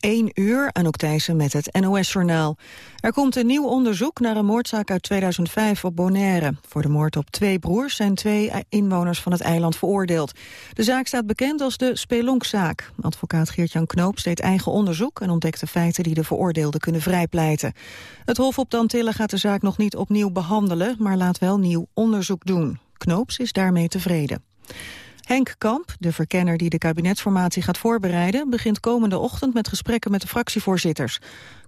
1 uur, Anouk Thijssen met het NOS-journaal. Er komt een nieuw onderzoek naar een moordzaak uit 2005 op Bonaire. Voor de moord op twee broers zijn twee inwoners van het eiland veroordeeld. De zaak staat bekend als de Spelonkzaak. Advocaat Geert-Jan Knoop deed eigen onderzoek... en ontdekte feiten die de veroordeelden kunnen vrijpleiten. Het Hof op de Antillen gaat de zaak nog niet opnieuw behandelen... maar laat wel nieuw onderzoek doen. Knoops is daarmee tevreden. Henk Kamp, de verkenner die de kabinetsformatie gaat voorbereiden... begint komende ochtend met gesprekken met de fractievoorzitters.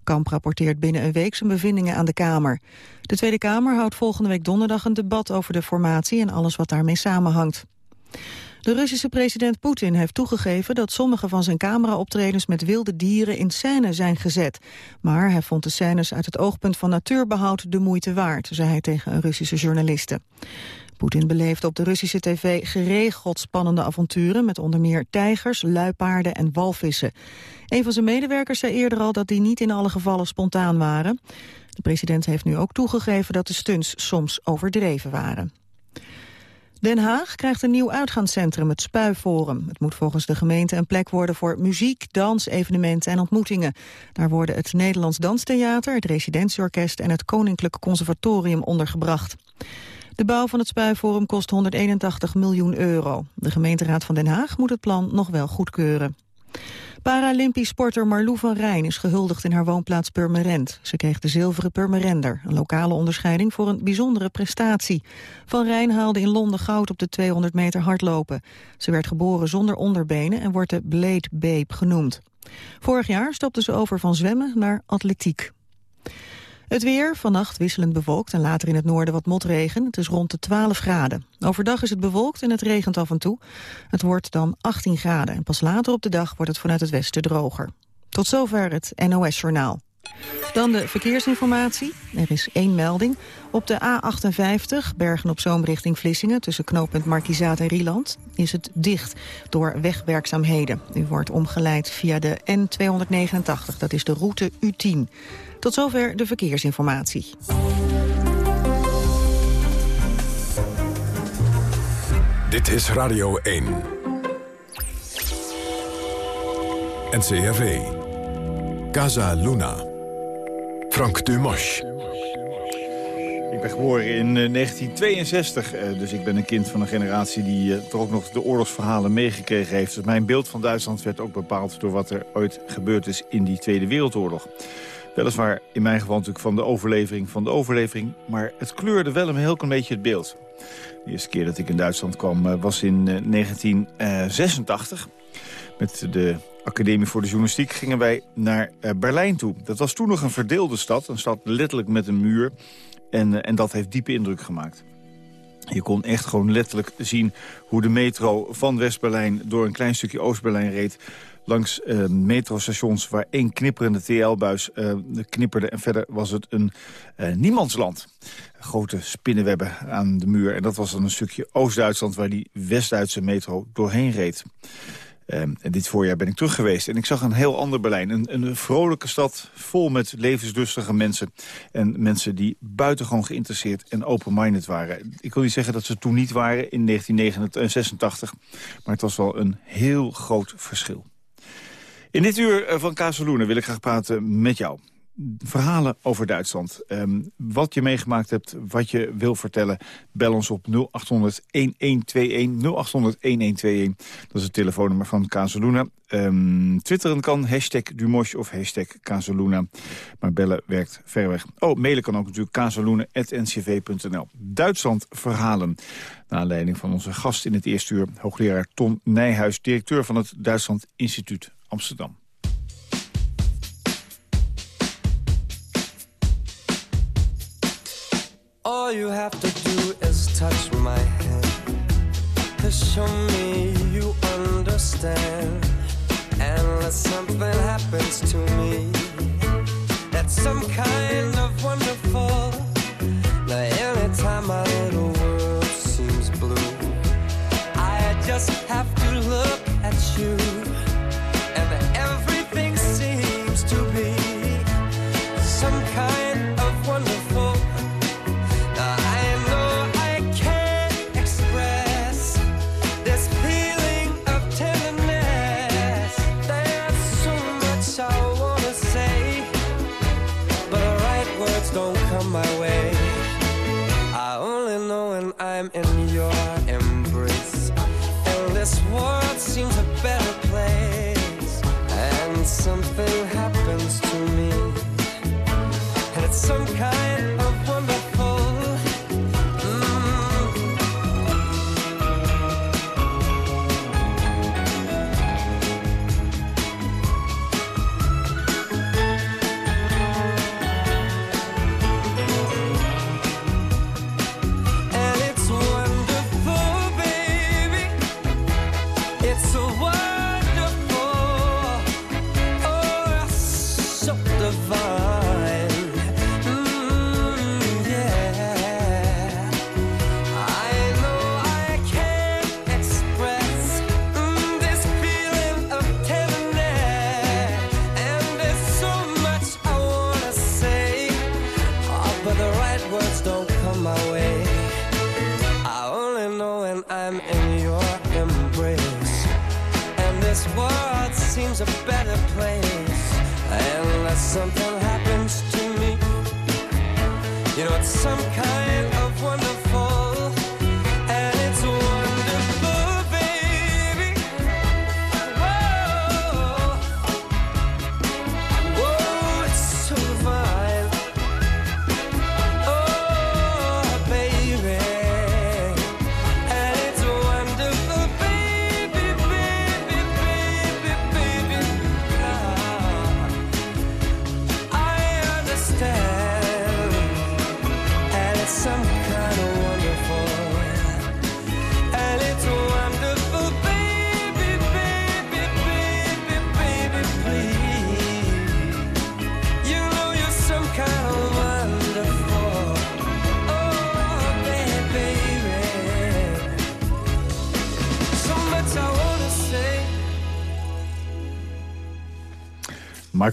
Kamp rapporteert binnen een week zijn bevindingen aan de Kamer. De Tweede Kamer houdt volgende week donderdag een debat over de formatie... en alles wat daarmee samenhangt. De Russische president Poetin heeft toegegeven dat sommige van zijn cameraoptredens met wilde dieren in scène zijn gezet. Maar hij vond de scènes uit het oogpunt van natuurbehoud de moeite waard, zei hij tegen een Russische journaliste. Poetin beleefde op de Russische tv geregeld spannende avonturen... met onder meer tijgers, luipaarden en walvissen. Een van zijn medewerkers zei eerder al dat die niet in alle gevallen spontaan waren. De president heeft nu ook toegegeven dat de stunts soms overdreven waren. Den Haag krijgt een nieuw uitgaanscentrum, het Spuiforum. Het moet volgens de gemeente een plek worden voor muziek, dans, evenementen en ontmoetingen. Daar worden het Nederlands Danstheater, het Residentieorkest en het Koninklijk Conservatorium ondergebracht. De bouw van het Spuiforum kost 181 miljoen euro. De gemeenteraad van Den Haag moet het plan nog wel goedkeuren. Paralympisch sporter Marlou van Rijn is gehuldigd in haar woonplaats Purmerend. Ze kreeg de zilveren Purmerender, een lokale onderscheiding voor een bijzondere prestatie. Van Rijn haalde in Londen goud op de 200 meter hardlopen. Ze werd geboren zonder onderbenen en wordt de Blade Babe genoemd. Vorig jaar stapte ze over van zwemmen naar atletiek. Het weer, vannacht wisselend bewolkt en later in het noorden wat motregen. Het is rond de 12 graden. Overdag is het bewolkt en het regent af en toe. Het wordt dan 18 graden en pas later op de dag wordt het vanuit het westen droger. Tot zover het NOS-journaal. Dan de verkeersinformatie. Er is één melding. Op de A58, Bergen op Zoom richting Vlissingen... tussen knooppunt Markizaat en Rieland, is het dicht door wegwerkzaamheden. U wordt omgeleid via de N289, dat is de route U10. Tot zover de verkeersinformatie. Dit is Radio 1. NCRV. Casa Luna. Frank Dumas. Ik ben geboren in 1962, eh, eh, dus ik ben een kind van een generatie... die eh, toch ook nog de oorlogsverhalen meegekregen heeft. Dus mijn beeld van Duitsland werd ook bepaald door wat er ooit gebeurd is in die Tweede Wereldoorlog. Weliswaar in mijn geval natuurlijk van de overlevering van de overlevering... maar het kleurde wel een heel klein beetje het beeld. De eerste keer dat ik in Duitsland kwam was in 1986. Met de Academie voor de Journalistiek gingen wij naar Berlijn toe. Dat was toen nog een verdeelde stad, een stad letterlijk met een muur... En, eh, en dat heeft diepe indruk gemaakt. Je kon echt gewoon letterlijk zien hoe de metro van West-Berlijn... door een klein stukje Oost-Berlijn reed langs uh, metrostations waar één knipperende TL-buis knipperde. En verder was het een niemandsland. Grote spinnenwebben aan de muur. En dat was dan een stukje Oost-Duitsland waar die West-Duitse metro doorheen reed. Ehm, en dit voorjaar ben ik terug geweest en ik zag een heel ander Berlijn. Een, een vrolijke stad vol met levenslustige mensen. En mensen die buitengewoon geïnteresseerd en open-minded waren. Ik wil niet zeggen dat ze toen niet waren in 1986. Maar het was wel een heel groot verschil. In dit uur eh, van Kazeloenen wil ik graag praten met jou verhalen over Duitsland. Um, wat je meegemaakt hebt, wat je wil vertellen, bel ons op 0800-1121. 0800-1121, dat is het telefoonnummer van Kazeluna. Um, twitteren kan, hashtag Dumosh of hashtag Kazeluna. Maar bellen werkt ver weg. Oh, mailen kan ook natuurlijk kazeluna.ncv.nl. Duitsland verhalen. Naar aanleiding van onze gast in het eerste uur, hoogleraar Ton Nijhuis... directeur van het Duitsland Instituut Amsterdam. All you have to do is touch my hand To show me you understand. Unless something happens to me. That's some kind of wonderful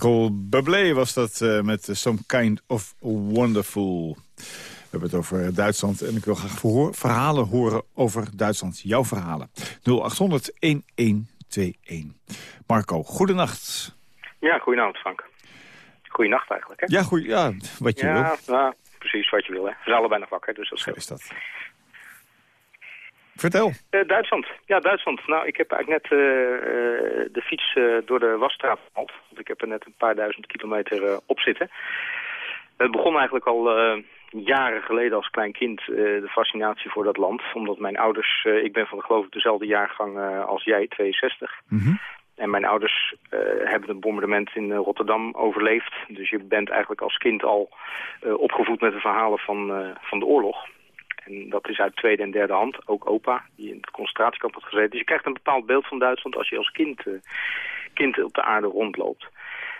Michael Bublé was dat eh, met Some Kind of Wonderful. We hebben het over Duitsland en ik wil graag verhoor- verhalen horen over Duitsland. Jouw verhalen. 0800-1121. Marco, goedenacht. Ja, goedenavond Frank. Goedenacht eigenlijk, hè? Ja, goed, ja, wat je ja, wil. nou, precies wat je wil, hè. We zijn allebei nog wakker, dus dat Zo scheelt. is dat. Vertel. Eh, Duitsland. Ja, Duitsland. Nou, ik heb eigenlijk net eh, eh, de fiets door de wasstraat gehaald. Want ik heb er net een paar duizend kilometer op zitten. Het begon eigenlijk al jaren geleden als klein kind, de fascinatie voor dat land. Omdat mijn ouders, ik ben van geloof ik dezelfde jaargang als jij, 62. Mhm. En mijn ouders hebben het bombardement in Rotterdam overleefd. Dus je bent eigenlijk als kind al opgevoed met de verhalen van, van de oorlog. En dat is uit tweede en derde hand. Ook opa, die in het concentratiekamp had gezeten. Dus je krijgt een bepaald beeld van Duitsland als je als kind, eh, kind op de aarde rondloopt.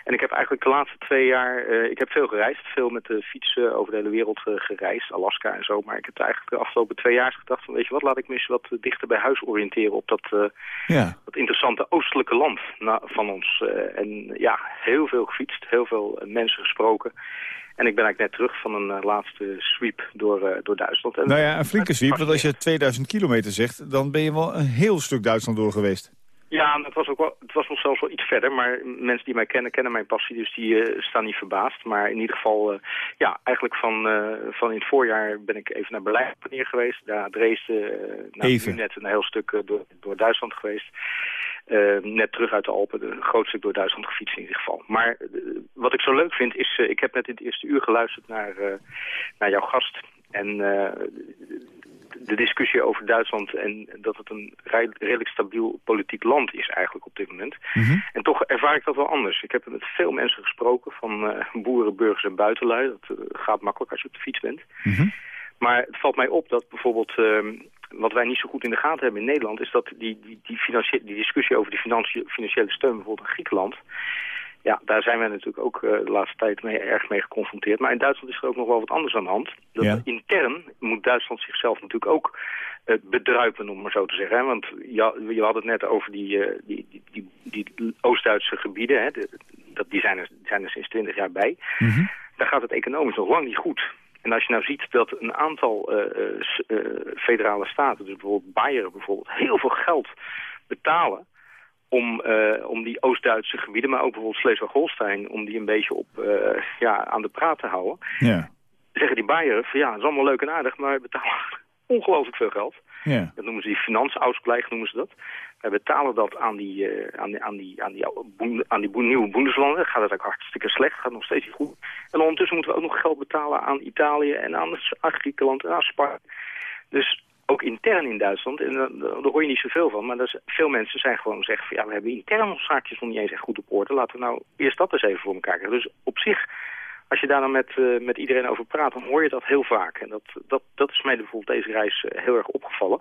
En ik heb eigenlijk de laatste twee jaar, eh, ik heb veel gereisd. Veel met de fiets eh, over de hele wereld eh, gereisd, Alaska en zo. Maar ik heb eigenlijk de afgelopen twee jaar gedacht van, weet je wat, laat ik me eens wat dichter bij huis oriënteren op dat, eh, Ja. dat interessante oostelijke land na- van ons. En ja, heel veel gefietst, heel veel mensen gesproken. En ik ben eigenlijk net terug van een laatste sweep door, door Duitsland. En, Nou ja, een flinke sweep, want als je 2000 kilometer zegt... dan ben je wel een heel stuk Duitsland door geweest. Ja, het was, ook wel, het was nog zelfs wel iets verder. Maar mensen die mij kennen, kennen mijn passie. Dus die eh, staan niet verbaasd. Maar in ieder geval, eh, ja, eigenlijk van, eh, van in het voorjaar ben ik even naar Berlijn neer geweest. Daar Dresden, eh nou, Even. net een heel stuk door, door Duitsland geweest. Net terug uit de Alpen, een groot stuk door Duitsland gefietst in ieder geval. Maar wat ik zo leuk vind is, ik heb net in het eerste uur geluisterd naar, naar jouw gast. En eh, de discussie over Duitsland en dat het een redelijk stabiel politiek land is eigenlijk op dit moment. Mhm. En toch ervaar ik dat wel anders. Ik heb met veel mensen gesproken, van eh, boeren, burgers en buitenlui. Dat eh, gaat makkelijk als je op de fiets bent. Mhm. Maar het valt mij op dat bijvoorbeeld, ehm, wat wij niet zo goed in de gaten hebben in Nederland, is dat die, die, die, die discussie over die financiële steun bijvoorbeeld in Griekenland, ja, daar zijn wij natuurlijk ook eh, de laatste tijd mee, erg mee geconfronteerd. Maar in Duitsland is er ook nog wel wat anders aan de hand. Dat Ja. Intern moet Duitsland zichzelf natuurlijk ook eh, bedruipen, om maar zo te zeggen. Hè? Want je, je had het net over die, eh, die, die, die, die Oost-Duitse gebieden. Hè? De- dat, die zijn er, zijn er sinds twintig jaar bij. Mhm. Daar gaat het economisch nog lang niet goed. En als je nou ziet dat een aantal federale staten, dus bijvoorbeeld Bayern bijvoorbeeld, heel veel geld betalen om, eh, om die Oost-Duitse gebieden, maar ook bijvoorbeeld Schleswig-Holstein, om die een beetje op, eh, ja, aan de praat te houden, Ja. zeggen die Bayern van ja, het is allemaal leuk en aardig, maar we betalen ongelooflijk veel geld. Ja. Dat noemen ze die finansausgleich, noemen ze dat. Wij betalen dat aan die, eh, aan die, aan die, aan die, aan die nieuwe Bundeslanden. Gaat het ook hartstikke slecht, gaat nog steeds niet goed. En ondertussen moeten we ook nog geld betalen aan Italië en aan, aan Griekenland en aan Spanje. Dus ook intern in Duitsland, en daar, hoor je niet zoveel van, maar veel mensen zijn gewoon zeggen van ja, we hebben intern ons zaakjes nog niet eens echt goed op orde. Laten we nou eerst dat eens even voor elkaar krijgen. Dus op zich, als je daar dan met, eh, met iedereen over praat, dan hoor je dat heel vaak. En dat, dat, dat is mij bijvoorbeeld deze reis eh, heel erg opgevallen.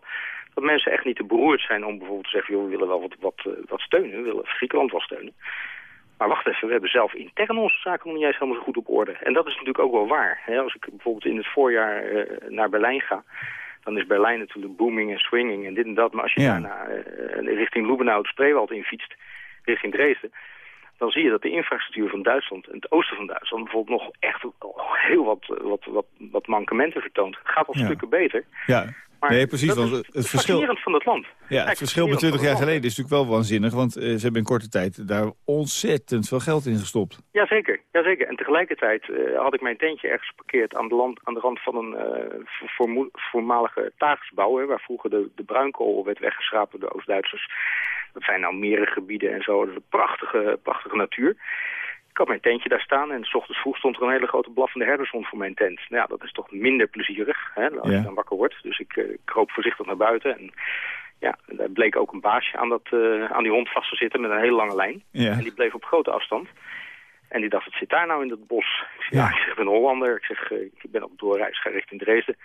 Dat mensen echt niet te beroerd zijn om bijvoorbeeld te zeggen, joh, we willen wel wat, wat, eh, wat steunen, we willen Griekenland wel steunen. Maar wacht even, we hebben zelf intern onze zaken nog niet eens helemaal zo goed op orde. En dat is natuurlijk ook wel waar. Als ik bijvoorbeeld in het voorjaar naar Berlijn ga, dan is Berlijn natuurlijk booming en swinging en dit en dat. Maar als je Ja. daarna eh, richting Loebenau het Spreewald infietst, richting Dresden, dan zie je dat de infrastructuur van Duitsland, en het oosten van Duitsland, bijvoorbeeld nog echt heel wat, wat, wat, wat mankementen vertoont. Het gaat al Ja. stukken beter. Ja. Maar Nee, precies, dat want is het- het verschil- van het land. Ja, het verschil met 20 jaar geleden is natuurlijk wel waanzinnig. Want eh, ze hebben in korte tijd daar ontzettend veel geld in gestopt. Jazeker, jazeker. En tegelijkertijd eh, had ik mijn tentje ergens geparkeerd aan de, land, aan de rand van een eh, voormalige tagesbouw, hè, waar vroeger de, de bruinkool werd weggeschrapt door de Oost-Duitsers. Dat zijn nou merengebieden en zo. Dat is een prachtige, prachtige natuur. Ik had mijn tentje daar staan en s ochtends vroeg stond er een hele grote blaffende herdershond voor mijn tent. Nou ja, dat is toch minder plezierig hè, als Ja. je dan wakker wordt. Dus ik eh, kroop voorzichtig naar buiten en ja, daar bleek ook een baasje aan, dat, eh, aan die hond vast te zitten met een hele lange lijn. Ja. En die bleef op grote afstand. En die dacht, wat zit daar nou in dat bos? Ik zeg, Ja. ik, zeg, ik ben een Hollander. Ik zeg, eh, ik ben op doorreis, ga richting Dresden.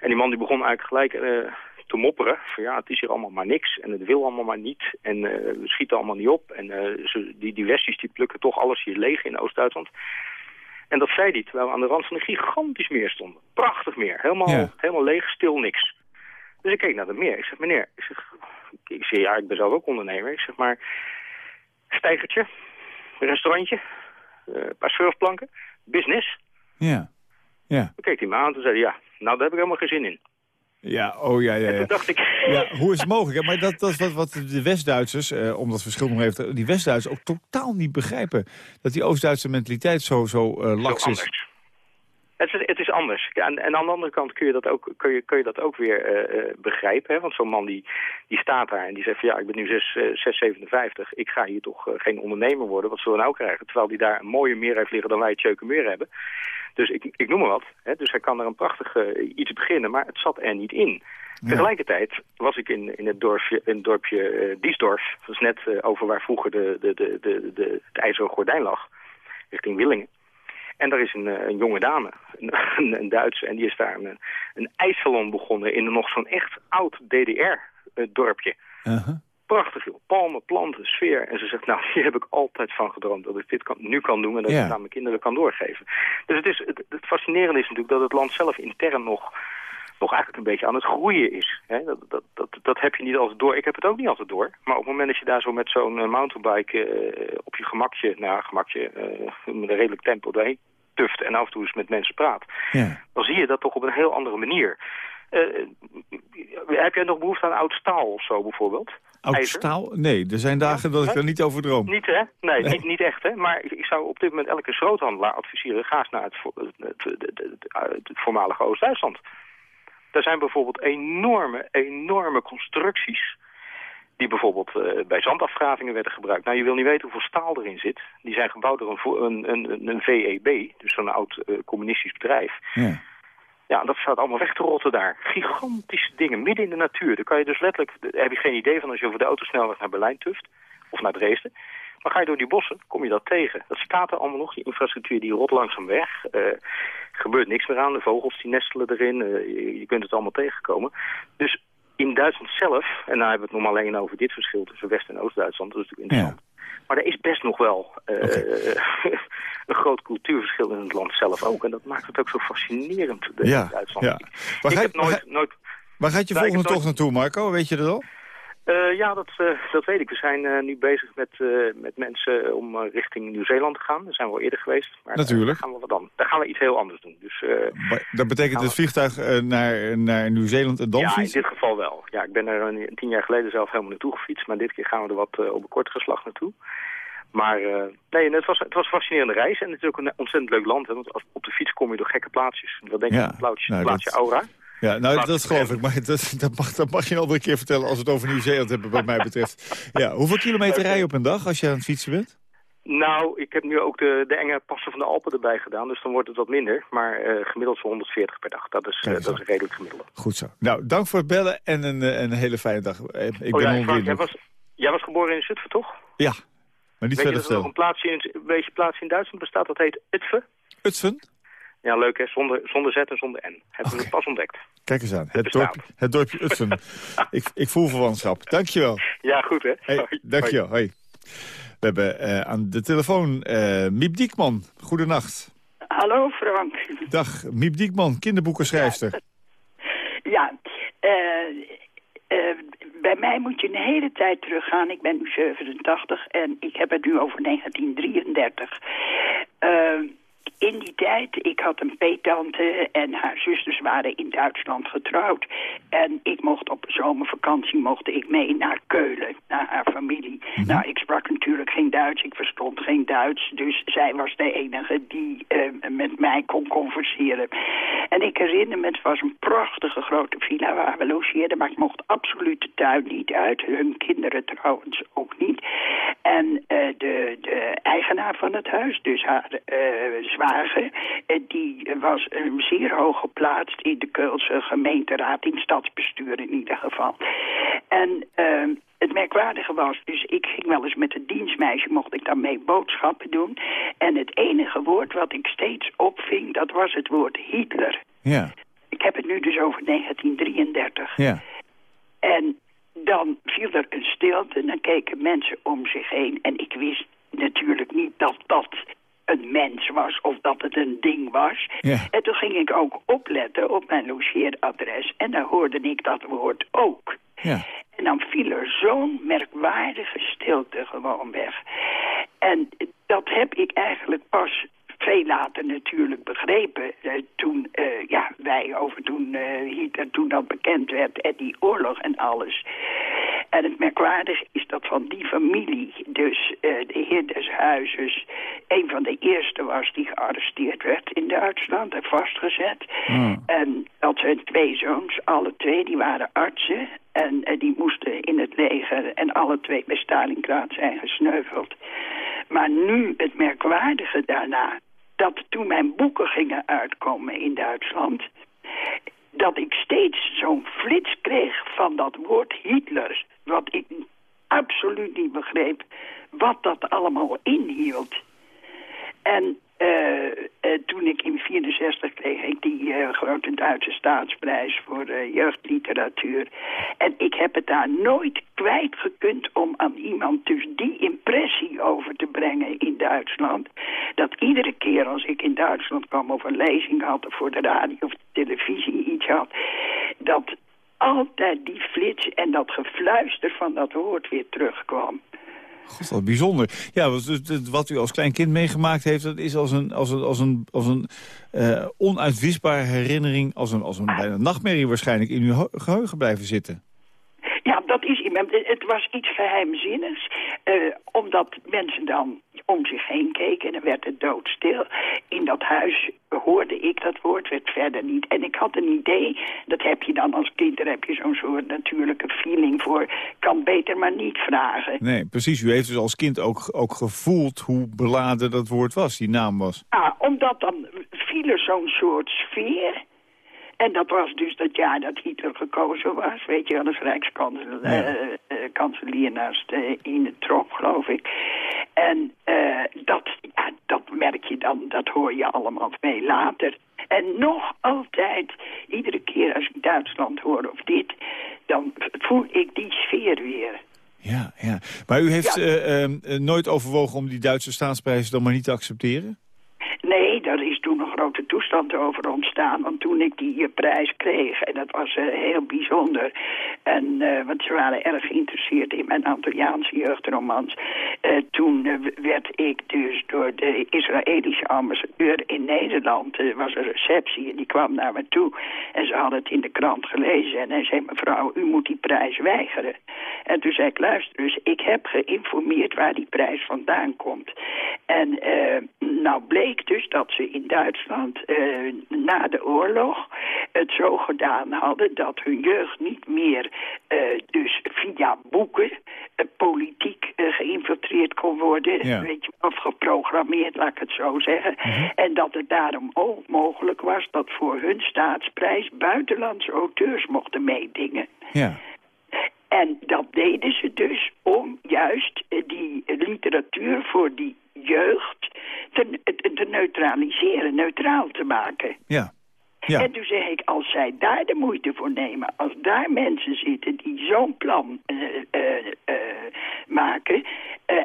En die man die begon eigenlijk gelijk eh, te mopperen. Van ja, het is hier allemaal maar niks. En het wil allemaal maar niet. En eh, we schieten allemaal niet op. En eh, ze, die, die Westjes die plukken toch alles hier leeg in Oost-Duitsland. En dat zei hij, terwijl we aan de rand van een gigantisch meer stonden. Prachtig meer. Helemaal, Ja. helemaal leeg, stil, niks. Dus ik keek naar het meer. Ik zeg, meneer, ik zeg, ik zeg, ja, ik ben zelf ook ondernemer. Ik zeg maar, stijgertje, restaurantje, eh, een paar surfplanken, business. Ja. Ja. Toen keek hij me aan en zei hij, ja, nou daar heb ik helemaal geen zin in. Ja, oh ja, ja. Ja. toen dacht ik, Ja, hoe is het mogelijk? hè? Maar dat, dat is wat, wat de West-Duitsers, eh, om dat verschil nog even. Die West-Duitsers ook totaal niet begrijpen. Dat die Oost-Duitse mentaliteit zo, zo eh laks is. Het is, het is anders. Ja, en, en aan de andere kant kun je dat ook, kun je, kun je dat ook weer eh, eh, begrijpen. Hè? Want zo'n man die, die staat daar en die zegt van ja, ik ben nu 6, eh, 6,57. Ik ga hier toch geen ondernemer worden. Wat zullen we nou krijgen? Terwijl die daar een mooie meer heeft liggen dan wij het Tjeukenmeer hebben. Dus ik, ik noem maar wat. Hè? Dus hij kan er een prachtig eh, iets beginnen, maar het zat er niet in. Tegelijkertijd was ik in, in het dorpje, in het dorpje eh, Diesdorf. Dat is net eh, over waar vroeger de, de, de, de, de, het ijzeren gordijn lag. Richting Willingen. En daar is een, een jonge dame, een, een, Duitse, en die is daar een, een ijssalon begonnen in nog zo'n echt oud DDR-dorpje. Uh-huh. Prachtig joh, palmen, planten, sfeer. En ze zegt, nou, hier heb ik altijd van gedroomd dat ik dit kan, nu kan doen en dat ik het aan mijn kinderen kan doorgeven. Dus het, is, het, het fascinerende is natuurlijk dat het land zelf intern nog, nog eigenlijk een beetje aan het groeien is. Hè? Dat, dat, dat, dat heb je niet altijd door. Ik heb het ook niet altijd door. Maar op het moment dat je daar zo met zo'n eh, mountainbike eh, op je gemakje, nou gemakje, eh, met een redelijk tempo doorheen tuft en af en toe eens met mensen praat, Ja. dan zie je dat toch op een heel andere manier. Heb jij nog behoefte aan oud staal of zo bijvoorbeeld? Oud staal? Nee, er zijn dagen dat ik er niet over droom. Niet hè? Nee, Nee. Niet, niet echt hè. Maar ik, zou op dit moment elke schroothandelaar adviseren... ga eens naar het, het, het, voormalige Oost-Duitsland. Daar zijn bijvoorbeeld enorme, enorme constructies... die bijvoorbeeld eh, bij zandafgravingen werden gebruikt. Nou, je wil niet weten hoeveel staal erin zit. Die zijn gebouwd door een, een, een, een VEB, dus zo'n oud eh, communistisch bedrijf... Ja. Ja, dat staat allemaal weg te rotten daar. Gigantische dingen, midden in de natuur. Daar kan je dus letterlijk, daar heb je geen idee van als je over de autosnelweg naar Berlijn tuft. Of naar Dresden. Maar ga je door die bossen, kom je dat tegen. Dat staat er allemaal nog, die infrastructuur die rot langzaam weg. Eh gebeurt niks meer aan, de vogels die nestelen erin. eh, je, je kunt het allemaal tegenkomen. Dus in Duitsland zelf, en nou hebben we het nog maar alleen over dit verschil tussen West- en Oost-Duitsland. Dat is natuurlijk interessant. Maar er is best nog wel eh, een groot cultuurverschil in het land zelf ook. En dat maakt het ook zo fascinerend, de Ja, Duitsland. ja. Waar ik ga, heb nooit... waar gaat je Nou, volgende tocht naartoe, Marco? Weet je dat al? Eh, ja, dat, eh, dat weet ik. We zijn eh, nu bezig met, met mensen om richting Nieuw-Zeeland te gaan. Daar zijn we al eerder geweest. Maar Natuurlijk. Daar gaan we, wat dan, daar gaan we iets heel anders doen. Dus, Dat betekent het vliegtuig naar, naar Nieuw-Zeeland en dan ja, in dit geval wel. Ja, ik ben er een, tien jaar geleden zelf helemaal naartoe gefietst. Maar dit keer gaan we er wat op een kortere slag naartoe. Maar nee, het was, het was een fascinerende reis. En het is ook een ontzettend leuk land. Hè, want op de fiets kom je door gekke plaatsjes. Wat denk je Ja, plaatsje, nou, plaatsje dat- Aura? Ja, nou, dat geloof ik. Maar dat, dat, mag, dat mag je een andere keer vertellen als we het over Nieuw-Zeeland hebben, wat mij betreft. Ja, hoeveel kilometer rij je op een dag als je aan het fietsen bent? Nou, ik heb nu ook de, de enge passen van de Alpen erbij gedaan. Dus dan wordt het wat minder. Maar eh, gemiddeld zo'n 140 per dag. Dat is, eh, dat is redelijk gemiddeld. Goed zo. Nou, dank voor het bellen en een, eh, een hele fijne dag. Ik oh ben ja, Frank, jij was, jij was geboren in Zutphen, toch? Ja, maar niet Weet je verder dat er nog een plaatsje in, een beetje plaatsje in Duitsland bestaat? Dat heet Utphen. Utphen? Ja, leuk hè, zonder, zonder Z en zonder N. Hebben we het pas ontdekt. Kijk eens aan. Het, dorp, het dorpje Utphen. ik, ik voel verwantschap. Dankjewel. Ja, goed hè. Hey, Hoi. dankjewel. Hoi. We hebben eh, aan de telefoon eh Miep Diekman. Goedenacht. Hallo Frank. Dag, Miep Diekman, kinderboekenschrijfster. Ja, eh, eh, bij mij moet je een hele tijd teruggaan. Ik ben nu 87 en ik heb het nu over 1933. In die tijd, ik had een peetante en haar zusters waren in Duitsland getrouwd. En ik mocht op zomervakantie mocht ik mee naar Keulen, naar haar familie. Mhm. Nou, ik sprak natuurlijk geen Duits, ik verstond geen Duits. Dus zij was de enige die eh, met mij kon converseren. En ik herinner me, het was een prachtige grote villa waar we logeerden. Maar ik mocht absoluut de tuin niet uit. Hun kinderen trouwens ook niet. En eh, de, de eigenaar van het huis, dus haar eh, zwager... eh, die was eh, zeer hoog geplaatst in de Keulse gemeenteraad... in stadsbestuur in ieder geval. En... ehm, het merkwaardige was, dus ik ging wel eens met het dienstmeisje, mocht ik dan mee boodschappen doen. En het enige woord wat ik steeds opving, dat was het woord Hitler. Ja, Ik heb het nu dus over 1933. ja. En dan viel er een stilte en dan keken mensen om zich heen. En ik wist natuurlijk niet dat dat een mens was of dat het een ding was. Ja. En toen ging ik ook opletten op mijn logeeradres en dan hoorde ik dat woord ook. Ja. En dan viel er zo'n merkwaardige stilte gewoon weg. En dat heb ik eigenlijk pas veel later natuurlijk begrepen. eh, toen eh, ja, wij over toen eh, Hitler toen dat bekend werd en die oorlog en alles. En het merkwaardige is dat van die familie, dus de heer des huizes, een van de eerste was die gearresteerd werd in Duitsland en vastgezet. Hmm. En dat zijn twee zoons, alle twee, die waren artsen. En die moesten in het leger en alle twee bij Stalingrad zijn gesneuveld. Maar nu het merkwaardige daarna, dat toen mijn boeken gingen uitkomen in Duitsland... dat ik steeds zo'n flits kreeg van dat woord Hitler. Wat ik absoluut niet begreep wat dat allemaal inhield. En toen ik in 64 kreeg ik die eh, grote Duitse staatsprijs voor eh, jeugdliteratuur. En ik heb het daar nooit kwijt gekund om aan iemand dus die impressie over te brengen in Duitsland. Dat iedere keer als ik in Duitsland kwam of een lezing had of voor de radio of de televisie iets had, dat altijd die flits en dat gefluister van dat woord weer terugkwam. God, wat bijzonder. Ja, wat, het- wat u als klein kind meegemaakt heeft... dat is als een, als een, als een, als een eh, onuitwisbare herinnering... als een, als een bijna nachtmerrie waarschijnlijk in uw geheugen blijven zitten. Ja, dat Het was iets geheimzinnigs. eh, omdat mensen dan om zich heen keken en dan werd het doodstil. In dat huis hoorde ik dat woord, werd verder niet. En ik had een idee, dat heb je dan als kind, daar heb je zo'n soort natuurlijke feeling voor. Kan beter maar niet vragen. Nee, precies. U heeft dus als kind ook, ook gevoeld hoe beladen dat woord was, die naam was. Ah, omdat dan viel er zo'n soort sfeer. En dat was dus dat jaar dat Hitler gekozen was. Weet je wel, als rijkskanselier Ja. kanselier naast in de trop, geloof ik. En dat, ja, dat merk je dan, dat hoor je allemaal veel later. En nog altijd, iedere keer als ik Duitsland hoor of dit... dan voel ik die sfeer weer. Ja, ja. Maar u heeft Ja. eh, eh, eh, nooit overwogen om die Duitse staatsprijs dan maar niet te accepteren? Nee, daar is toen grote toestand over ontstaan. Want toen ik die eh, prijs kreeg, en dat was eh, heel bijzonder. En, eh, want ze waren erg geïnteresseerd in mijn Antilliaanse jeugdromans. Toen werd ik dus door de Israëlische ambassadeur in Nederland... Er was een receptie en die kwam naar me toe. En ze hadden het in de krant gelezen. En hij zei, mevrouw, u moet die prijs weigeren. En toen zei ik, luister dus, ik heb geïnformeerd waar die prijs vandaan komt. En eh, nou bleek dus dat ze in Duitsland eh, na de oorlog het zo gedaan hadden dat hun jeugd niet meer eh, dus via boeken eh, politiek geïnfiltreerd kon worden, Ja. weet je, of geprogrammeerd, laat ik het zo zeggen. En dat het daarom ook mogelijk was dat voor hun staatsprijs buitenlandse auteurs mochten meedingen. Ja. En dat deden ze dus om juist eh, die literatuur voor die jeugd te, te, neutraliseren, neutraal te maken. Ja. Ja. En toen zeg ik, als zij daar de moeite voor nemen, als daar mensen zitten die zo'n plan eh, eh, maken,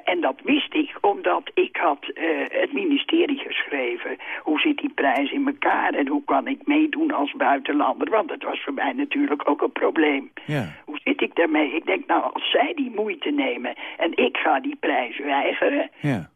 en dat wist ik omdat ik had het ministerie geschreven, hoe zit die prijs in elkaar en hoe kan ik meedoen als buitenlander, want dat was voor mij natuurlijk ook een probleem. Ja. Hoe zit ik daarmee? Ik denk, nou, als zij die moeite nemen en ik ga die prijs weigeren, ja.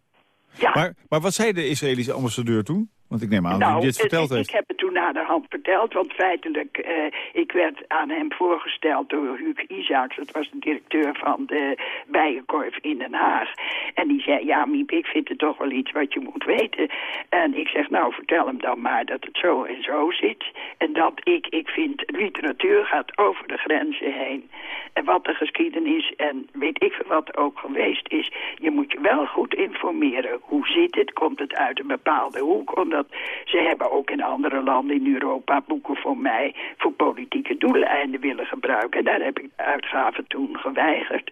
ja, Maar, maar wat zei de Israëlische ambassadeur toen? Want ik neem aan nou, dat hij dit verteld ik, heeft. ik heb het toen naderhand verteld, want feitelijk, eh, ik werd aan hem voorgesteld door Huub Isaacs, dat was de directeur van de Bijenkorf in Den Haag. En die zei, ja Miep, ik vind het toch wel iets wat je moet weten. En ik zeg, nou vertel hem dan maar dat het zo en zo zit. En dat ik, ik vind, literatuur gaat over de grenzen heen. En wat de geschiedenis en weet ik veel wat ook geweest is, je moet je wel goed informeren. Hoe zit het? Komt het uit een bepaalde hoek? Omdat ze hebben ook in andere landen in Europa boeken voor mij voor politieke doeleinden willen gebruiken. En daar heb ik de uitgaven toen geweigerd.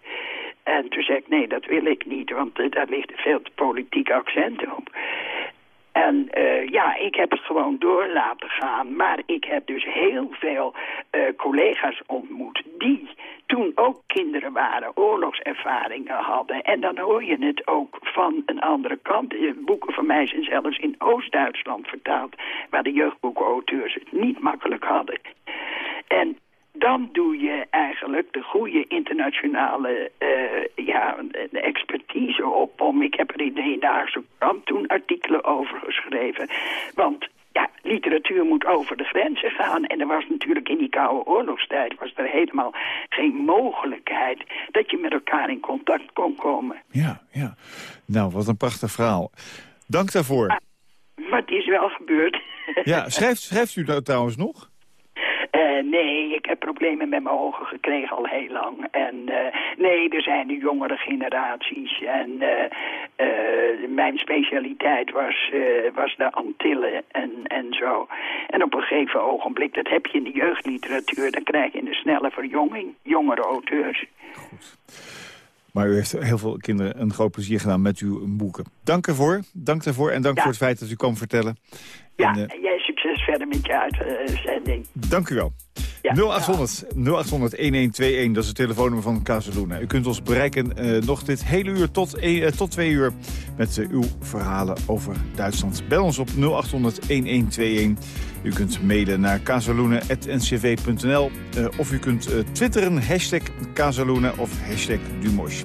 En toen zei ik, nee, dat wil ik niet, want uh, daar ligt veel te politiek accent op. En uh, ja, ik heb het gewoon door laten gaan. Maar ik heb dus heel veel uh, collega's ontmoet die toen ook kinderen waren, oorlogservaringen hadden. En dan hoor je het ook van een andere kant. Boeken van mij zijn zelfs in Oost-Duitsland vertaald... waar de jeugdboekauteurs het niet makkelijk hadden. En dan doe je eigenlijk de goede internationale uh, ja, expertise op. Om, ik heb er in de Eendaagse krant toen artikelen over geschreven. Want ja, literatuur moet over de grenzen gaan. En er was natuurlijk in die koude oorlogstijd... was er helemaal geen mogelijkheid dat je met elkaar in contact kon komen. Ja, ja. Nou, wat een prachtig verhaal. Dank daarvoor. Maar, maar het is wel gebeurd. Ja, schrijft, schrijft u dat trouwens nog? Uh, nee, ik heb problemen met mijn ogen gekregen al heel lang. En uh, nee, er zijn nu jongere generaties. En uh, mijn specialiteit was, was de Antillen en, en zo. En op een gegeven ogenblik, dat heb je in de jeugdliteratuur... dan krijg je een snelle verjonging, jongere auteurs. Goed. Maar u heeft heel veel kinderen een groot plezier gedaan met uw boeken. Dank ervoor, dank daarvoor en dank ja. voor het feit dat u kwam vertellen. Ja, en, jij verder met je uitzending. Dank u wel. Ja, 0800 0800 1121, dat is het telefoonnummer van Casaluna. U kunt ons bereiken uh, nog dit hele uur tot, uh, tot twee uur met uh, uw verhalen over Duitsland. Bel ons op 0800 1121. U kunt mailen naar casaluna.ncv.nl of u kunt twitteren hashtag Casaluna of hashtag Dumosh.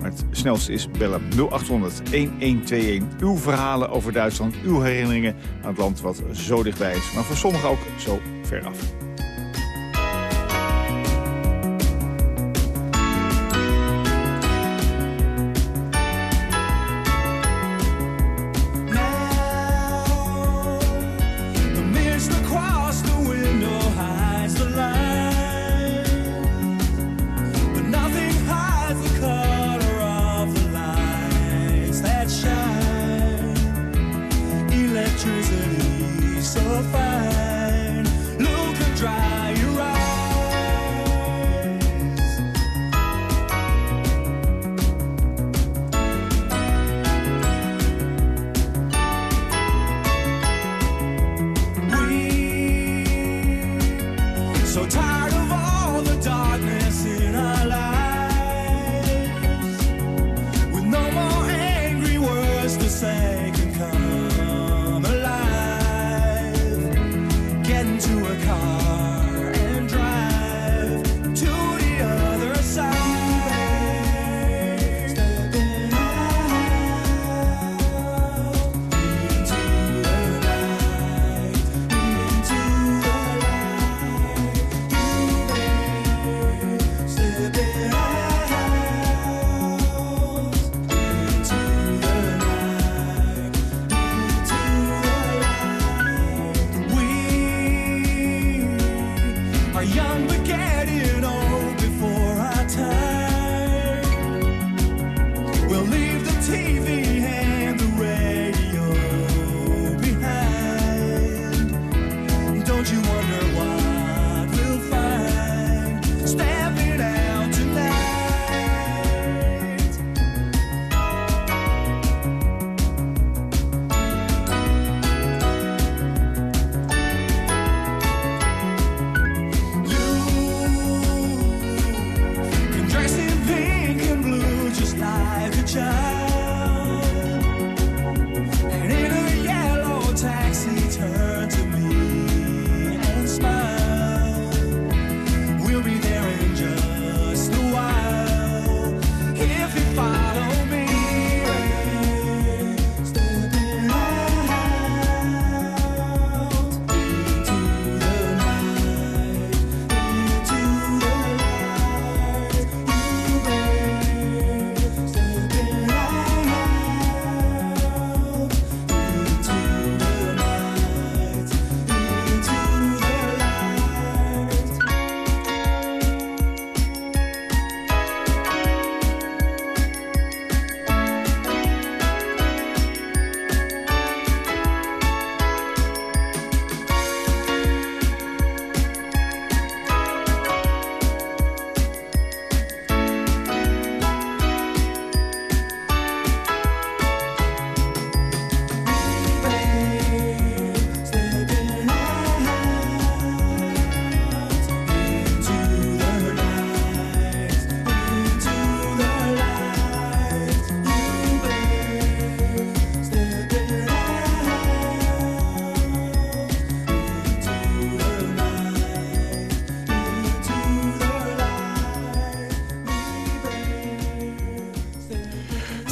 Maar het snelste is bellen 0800 1121. Uw verhalen over Duitsland, uw herinneringen aan het land wat zo dichtbij is. Maar voor sommigen ook zo ver af.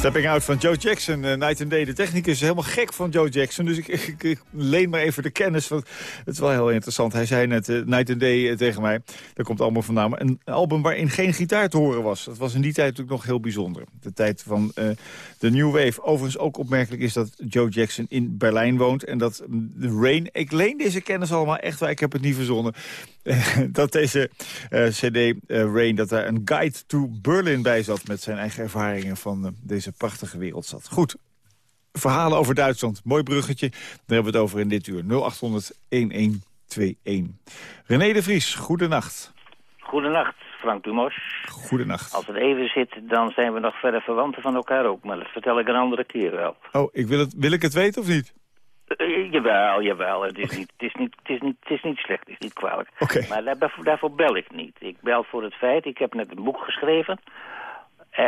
Stepping van Joe Jackson. Uh, Night and Day, de technicus, is helemaal gek van Joe Jackson. Dus ik, leen maar even de kennis. Van, het is wel heel interessant. Hij zei net uh, Night and Day uh, tegen mij. Daar komt allemaal vandaan. Een album waarin geen gitaar te horen was. Dat was in die tijd natuurlijk nog heel bijzonder. De tijd van de New Wave. Overigens ook opmerkelijk is dat Joe Jackson in Berlijn woont. En dat de Rain... Ik leen deze kennis allemaal echt waar. Ik heb het niet verzonnen. dat deze cd Rain, dat daar een guide to Berlin bij zat... met zijn eigen ervaringen van deze prachtige wereld zat. Goed, verhalen over Duitsland. Mooi bruggetje, daar hebben we het over in dit uur. 0800-1121. René de Vries, goedenacht. Goedenacht, Frank Dumos. Goedenacht. Als het even zit, dan zijn we nog verder verwanten van elkaar ook. Maar dat vertel ik een andere keer wel. Oh, ik wil, het, wil ik het weten of niet? Uh, jawel, jawel. Het is, niet, het, is niet, het, is niet, het is niet slecht, het is niet kwalijk. Okay. Maar daarvoor, daarvoor bel ik niet. Ik bel voor het feit, ik heb net een boek geschreven...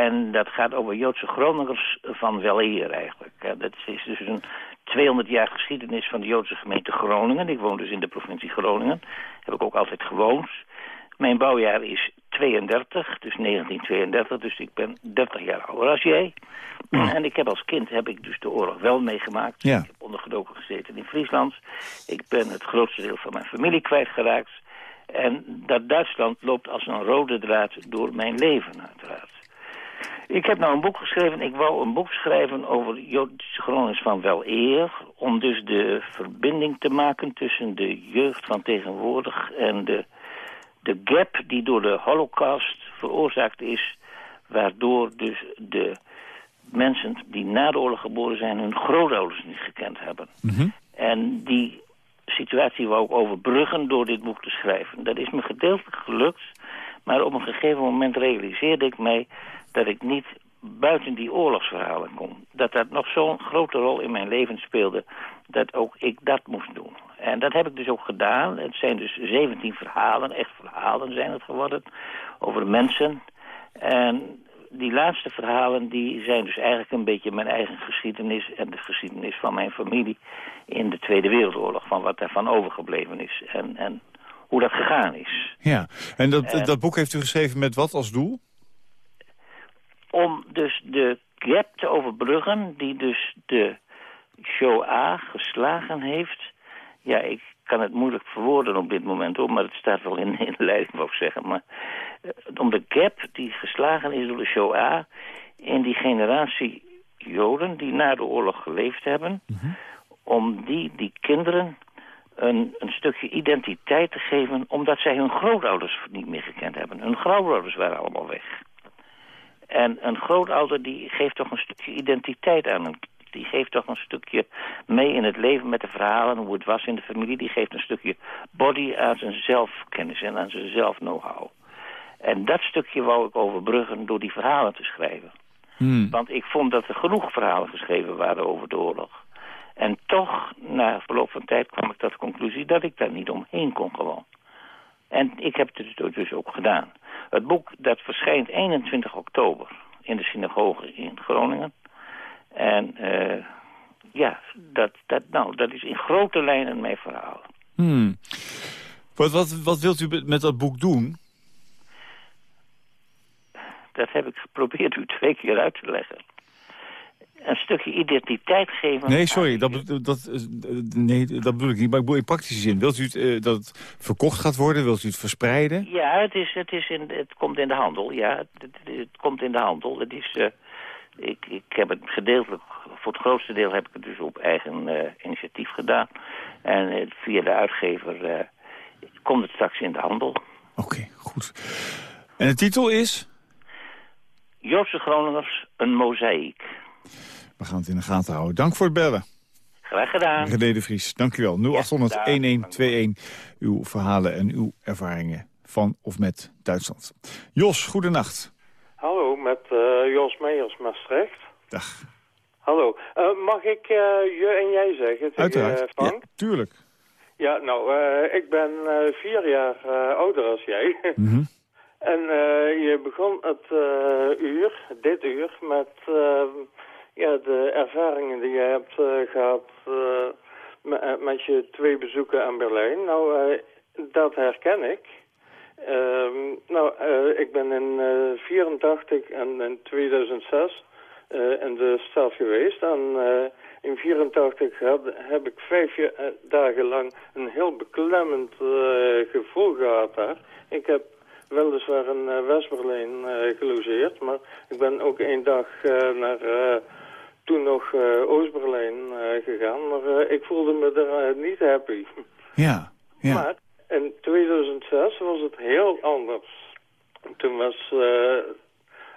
En dat gaat over Joodse Groningers van weleer eigenlijk. dat is dus een 200 jaar geschiedenis van de Joodse gemeente Groningen. Ik woon dus in de provincie Groningen. Heb ik ook altijd gewoond. Mijn bouwjaar is 32, dus 1932, dus ik ben 30 jaar ouder als jij. En ik heb als kind heb ik dus de oorlog wel meegemaakt. Ja. Ik heb ondergedoken gezeten in Friesland. Ik ben het grootste deel van mijn familie kwijtgeraakt. En dat Duitsland loopt als een rode draad door mijn leven uiteraard. Ik heb nou een boek geschreven. Ik wou een boek schrijven over Joodse Groningers van wel eer. Om dus de verbinding te maken tussen de jeugd van tegenwoordig en de, de gap die door de holocaust veroorzaakt is. Waardoor dus de mensen die na de oorlog geboren zijn hun grootouders niet gekend hebben. En die situatie wou ik overbruggen door dit boek te schrijven. Dat is me gedeeltelijk gelukt. Maar op een gegeven moment realiseerde ik mij dat ik niet buiten die oorlogsverhalen kon. Dat dat nog zo'n grote rol in mijn leven speelde, dat ook ik dat moest doen. En dat heb ik dus ook gedaan. Het zijn dus 17 verhalen, echt verhalen zijn het geworden, over mensen. En die laatste verhalen die zijn dus eigenlijk een beetje mijn eigen geschiedenis... en de geschiedenis van mijn familie in de Tweede Wereldoorlog. Van wat daarvan overgebleven is en, en hoe dat gegaan is. Ja, en dat, dat boek heeft u geschreven met wat als doel? Om dus de gap te overbruggen die dus de Shoah geslagen heeft. Ja, ik kan het moeilijk verwoorden op dit moment, hoor, maar het staat wel in, in de leiding, wou ik zeggen. Maar uh, om de gap die geslagen is door de Shoah in die generatie Joden die na de oorlog geleefd hebben... Mm -hmm. om die, die kinderen een, een stukje identiteit te geven... omdat zij hun grootouders niet meer gekend hebben. Hun grootouders waren allemaal weg. En een grootouder die geeft toch een stukje identiteit aan een die geeft toch een stukje mee in het leven met de verhalen, hoe het was in de familie. Die geeft een stukje body aan zijn zelfkennis en aan zijn zelf-know-how. En dat stukje wou ik overbruggen door die verhalen te schrijven. Hmm. Want ik vond dat er genoeg verhalen geschreven waren over de oorlog. En toch, na verloop van tijd, kwam ik tot de conclusie dat ik daar niet omheen kon gewoon. En ik heb het dus ook gedaan. Het boek dat verschijnt 21 oktober in de synagoge in Groningen. En uh, ja, dat, dat, nou, dat is in grote lijnen mijn verhaal. Hmm. Wat, wat, wat wilt u met dat boek doen? Dat heb ik geprobeerd u twee keer uit te leggen. Een stukje identiteit geven. Nee, sorry, dat, dat, nee, dat bedoel ik niet. Maar ik bedoel in praktische zin. Wilt u het, uh, dat het verkocht gaat worden? Wilt u het verspreiden? Ja, het, is, het, is in, het komt in de handel. Ja, het, het, het komt in de handel. Het is... Uh, ik, ik heb het gedeeltelijk, voor het grootste deel heb ik het dus op eigen uh, initiatief gedaan. En via de uitgever komt het straks in de handel. Oké, okay, goed. En de titel is? Joodse Groningers, een mozaïek. We gaan het in de gaten houden. Dank voor het bellen. Graag gedaan. René de Vries, dank u wel. 0800-1121, uw verhalen en uw ervaringen van of met Duitsland. Jos, goedenacht. Hallo, met uh, Jos Meijers, Maastricht. Dag. Hallo. Uh, mag ik uh, je en jij zeggen? Uiteraard, Frank? Ja, tuurlijk. Ja, nou, ik ben vier jaar ouder als jij. Mm -hmm. En je begon het uur, dit uur, met ja, de ervaringen die je hebt gehad met, met, je twee bezoeken aan Berlijn. Nou, dat herken ik. Uh, nou, ik ben in uh, 84 en in 2006 in de stad geweest. En in 84 heb ik vijf dagen lang een heel beklemmend gevoel gehad daar. Ik heb weliswaar in West-Berlijn gelogeerd, maar ik ben ook één dag naar toen nog Oost-Berlijn gegaan. Maar ik voelde me daar niet happy. Ja, ja. Maar in 2006 was het heel anders. Toen was uh,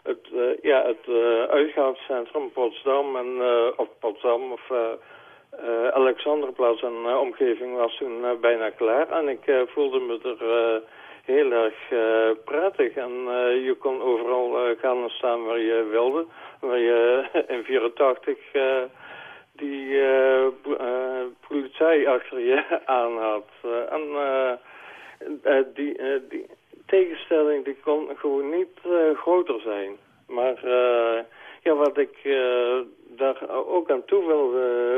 het, uh, ja, het uh, uitgaanscentrum Potsdam, en, of Potsdam of Alexanderplatz en omgeving was toen bijna klaar. En ik voelde me er heel erg prettig. En je kon overal gaan en staan waar je wilde. Waar je in 84 die uh, politie achter je aan had. En die, die tegenstelling die kon gewoon niet groter zijn. Maar ja, wat ik daar ook aan toe wil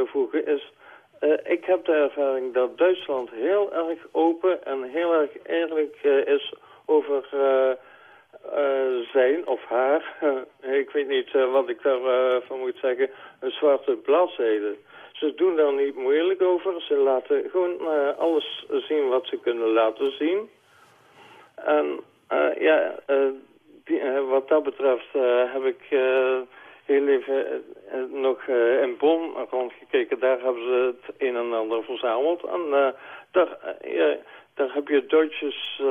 voegen is... ik heb de ervaring dat Duitsland heel erg open en heel erg eerlijk is over uh, zijn of haar, ik weet niet wat ik daarvan uh, moet zeggen, een zwarte bladzijde. Ze doen daar niet moeilijk over. Ze laten gewoon alles zien wat ze kunnen laten zien. En ja, die, wat dat betreft heb ik heel even nog in Bonn rondgekeken. Daar hebben ze het een en ander verzameld. En daar, daar heb je Duitsjes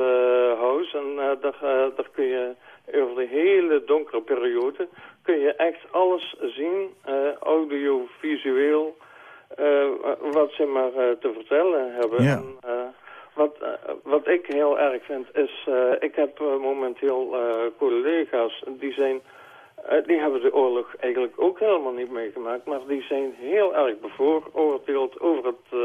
Huis en daar, daar kun je over de hele donkere periode kun je echt alles zien, audiovisueel, wat ze maar te vertellen hebben. Ja. En, wat, wat ik heel erg vind is, ik heb momenteel collega's die zijn, die hebben de oorlog eigenlijk ook helemaal niet meegemaakt, maar die zijn heel erg bevooroordeeld over het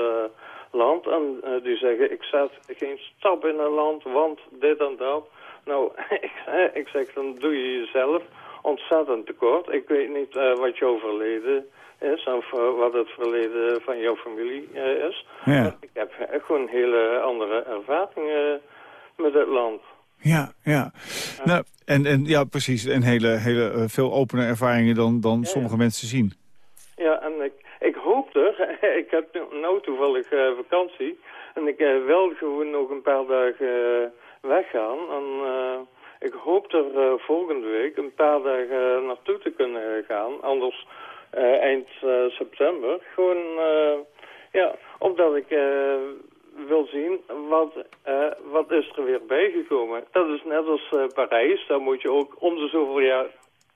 land. En uh, die zeggen, ik zet geen stap in een land, want dit en dat. Nou, ik, ik zeg, dan doe je jezelf ontzettend tekort. Ik weet niet uh, wat jouw verleden is of uh, wat het verleden van jouw familie is. Ja. Ik heb gewoon hele andere ervaringen met het land. Ja, ja. Nou, en, en ja, precies. En hele, hele veel opener ervaringen dan, dan Ja, sommige ja. mensen zien. Ja, en ik, ik hoop er, ik heb nu- nou toevallig eh, vakantie, en ik eh, wil gewoon nog een paar dagen eh, weggaan. En eh, ik hoop er eh, volgende week een paar dagen naartoe te kunnen gaan, anders eh, eind eh, september. Gewoon, eh, ja, omdat ik eh, wil zien wat, eh, wat is er weer bijgekomen. Dat is net als eh, Parijs, daar moet je ook om de zoveel jaar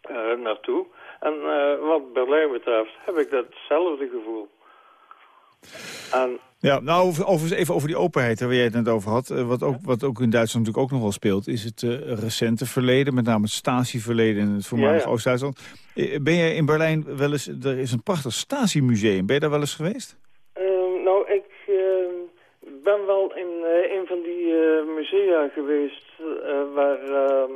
eh, naartoe. En wat Berlijn betreft heb ik datzelfde gevoel. En Ja, nou, over, over- even over die openheid waar jij het net over had. wat, ook, wat ook in Duitsland natuurlijk ook nog wel speelt... is het recente verleden, met name het Stasi-verleden... in het voormalig Ja, ja. Oost-Duitsland. Ben jij in Berlijn wel eens... Er is een prachtig Stasi-museum. Ben je daar wel eens geweest? Ehm, nou, ik ehm, ben wel in eh, een van die eh, musea geweest eh, waar, ehm,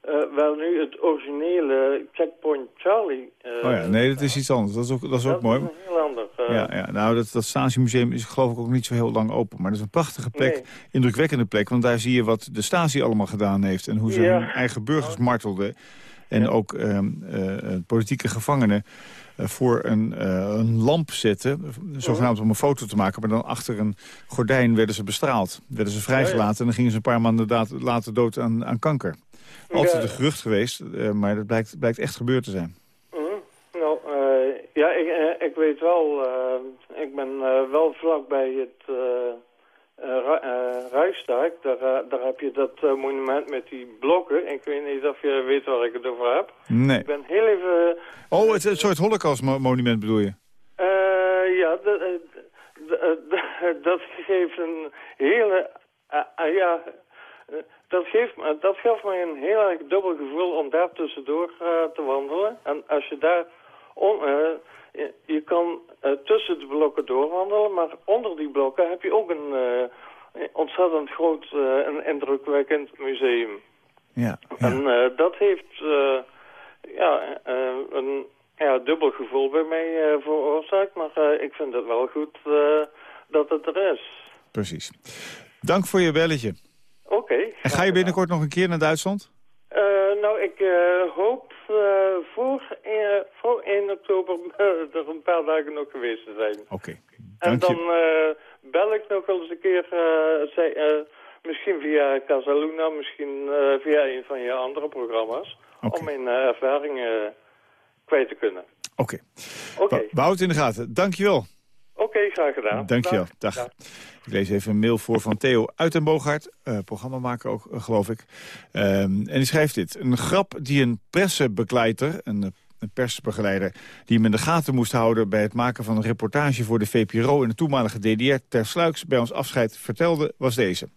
eh, waar nu het originele Checkpoint Charlie... oh ja, nee, dat is iets anders. Dat is ook, dat is ook dat mooi. is een heel ander. eh, Ja, ja, nou, dat, dat Stasi-museum is geloof ik ook niet zo heel lang open. Maar dat is een prachtige plek, Nee. indrukwekkende plek. Want daar zie je wat de Stasi allemaal gedaan heeft. En hoe ze Ja. hun eigen burgers martelden. En ook ehm, eh, eh, politieke gevangenen voor een, eh, een lamp zetten. Zogenaamd om een foto te maken. Maar dan achter een gordijn werden ze bestraald. Werden ze vrijgelaten. En dan gingen ze een paar maanden later dood aan, aan kanker. Altijd een gerucht geweest. eh, maar dat blijkt, blijkt echt gebeurd te zijn. Mhm. Nou, eh, ja, ik, eh, ik weet wel, eh, ik ben eh, wel vlak bij het uh, Rijksdag. Daar, eh, daar heb je dat eh, monument met die blokken. Ik weet niet of je weet waar ik het over heb. Nee. Ik ben heel even... Oh, het, het soort holocaustmonument bedoel je? eh, ja, dat, eh, eh, geeft een hele... eh, eh, ja, eh, dat geeft, me- dat geeft mij een heel erg dubbel gevoel om daar tussendoor eh, te wandelen. En als je daar... On, eh, je, kan eh, tussen de blokken doorwandelen, maar onder die blokken heb je ook een eh, ontzettend groot eh, en indrukwekkend museum. Ja. ja. En dat heeft ja, een ja, dubbel gevoel bij mij veroorzaakt, maar ik vind het wel goed dat het er is. Precies. Dank voor je belletje. Oké. En ga je binnenkort nog een keer naar Duitsland? Nou, ik hoop voor, eh, voor 1 oktober er een paar dagen nog geweest te zijn. Oké. En dan eh, bel ik nog wel eens een keer, eh, zij, eh, misschien via Casaluna, misschien eh, via een van je andere programma's, om mijn eh, ervaringen kwijt te kunnen. Oké. Oké, We we houden het in de gaten. Dankjewel. Oké, graag gedaan. Dankjewel. Dag. Dag. Ik lees even een mail voor van Theo uit eh, programmamaker ook, eh, geloof ik. Ehm, en die schrijft dit. Een grap die een pressebegleider, een, eh, een persbegeleider... die hem in de gaten moest houden bij het maken van een reportage... voor de VPRO in de toenmalige DDR... ter sluiks bij ons afscheid vertelde, was deze.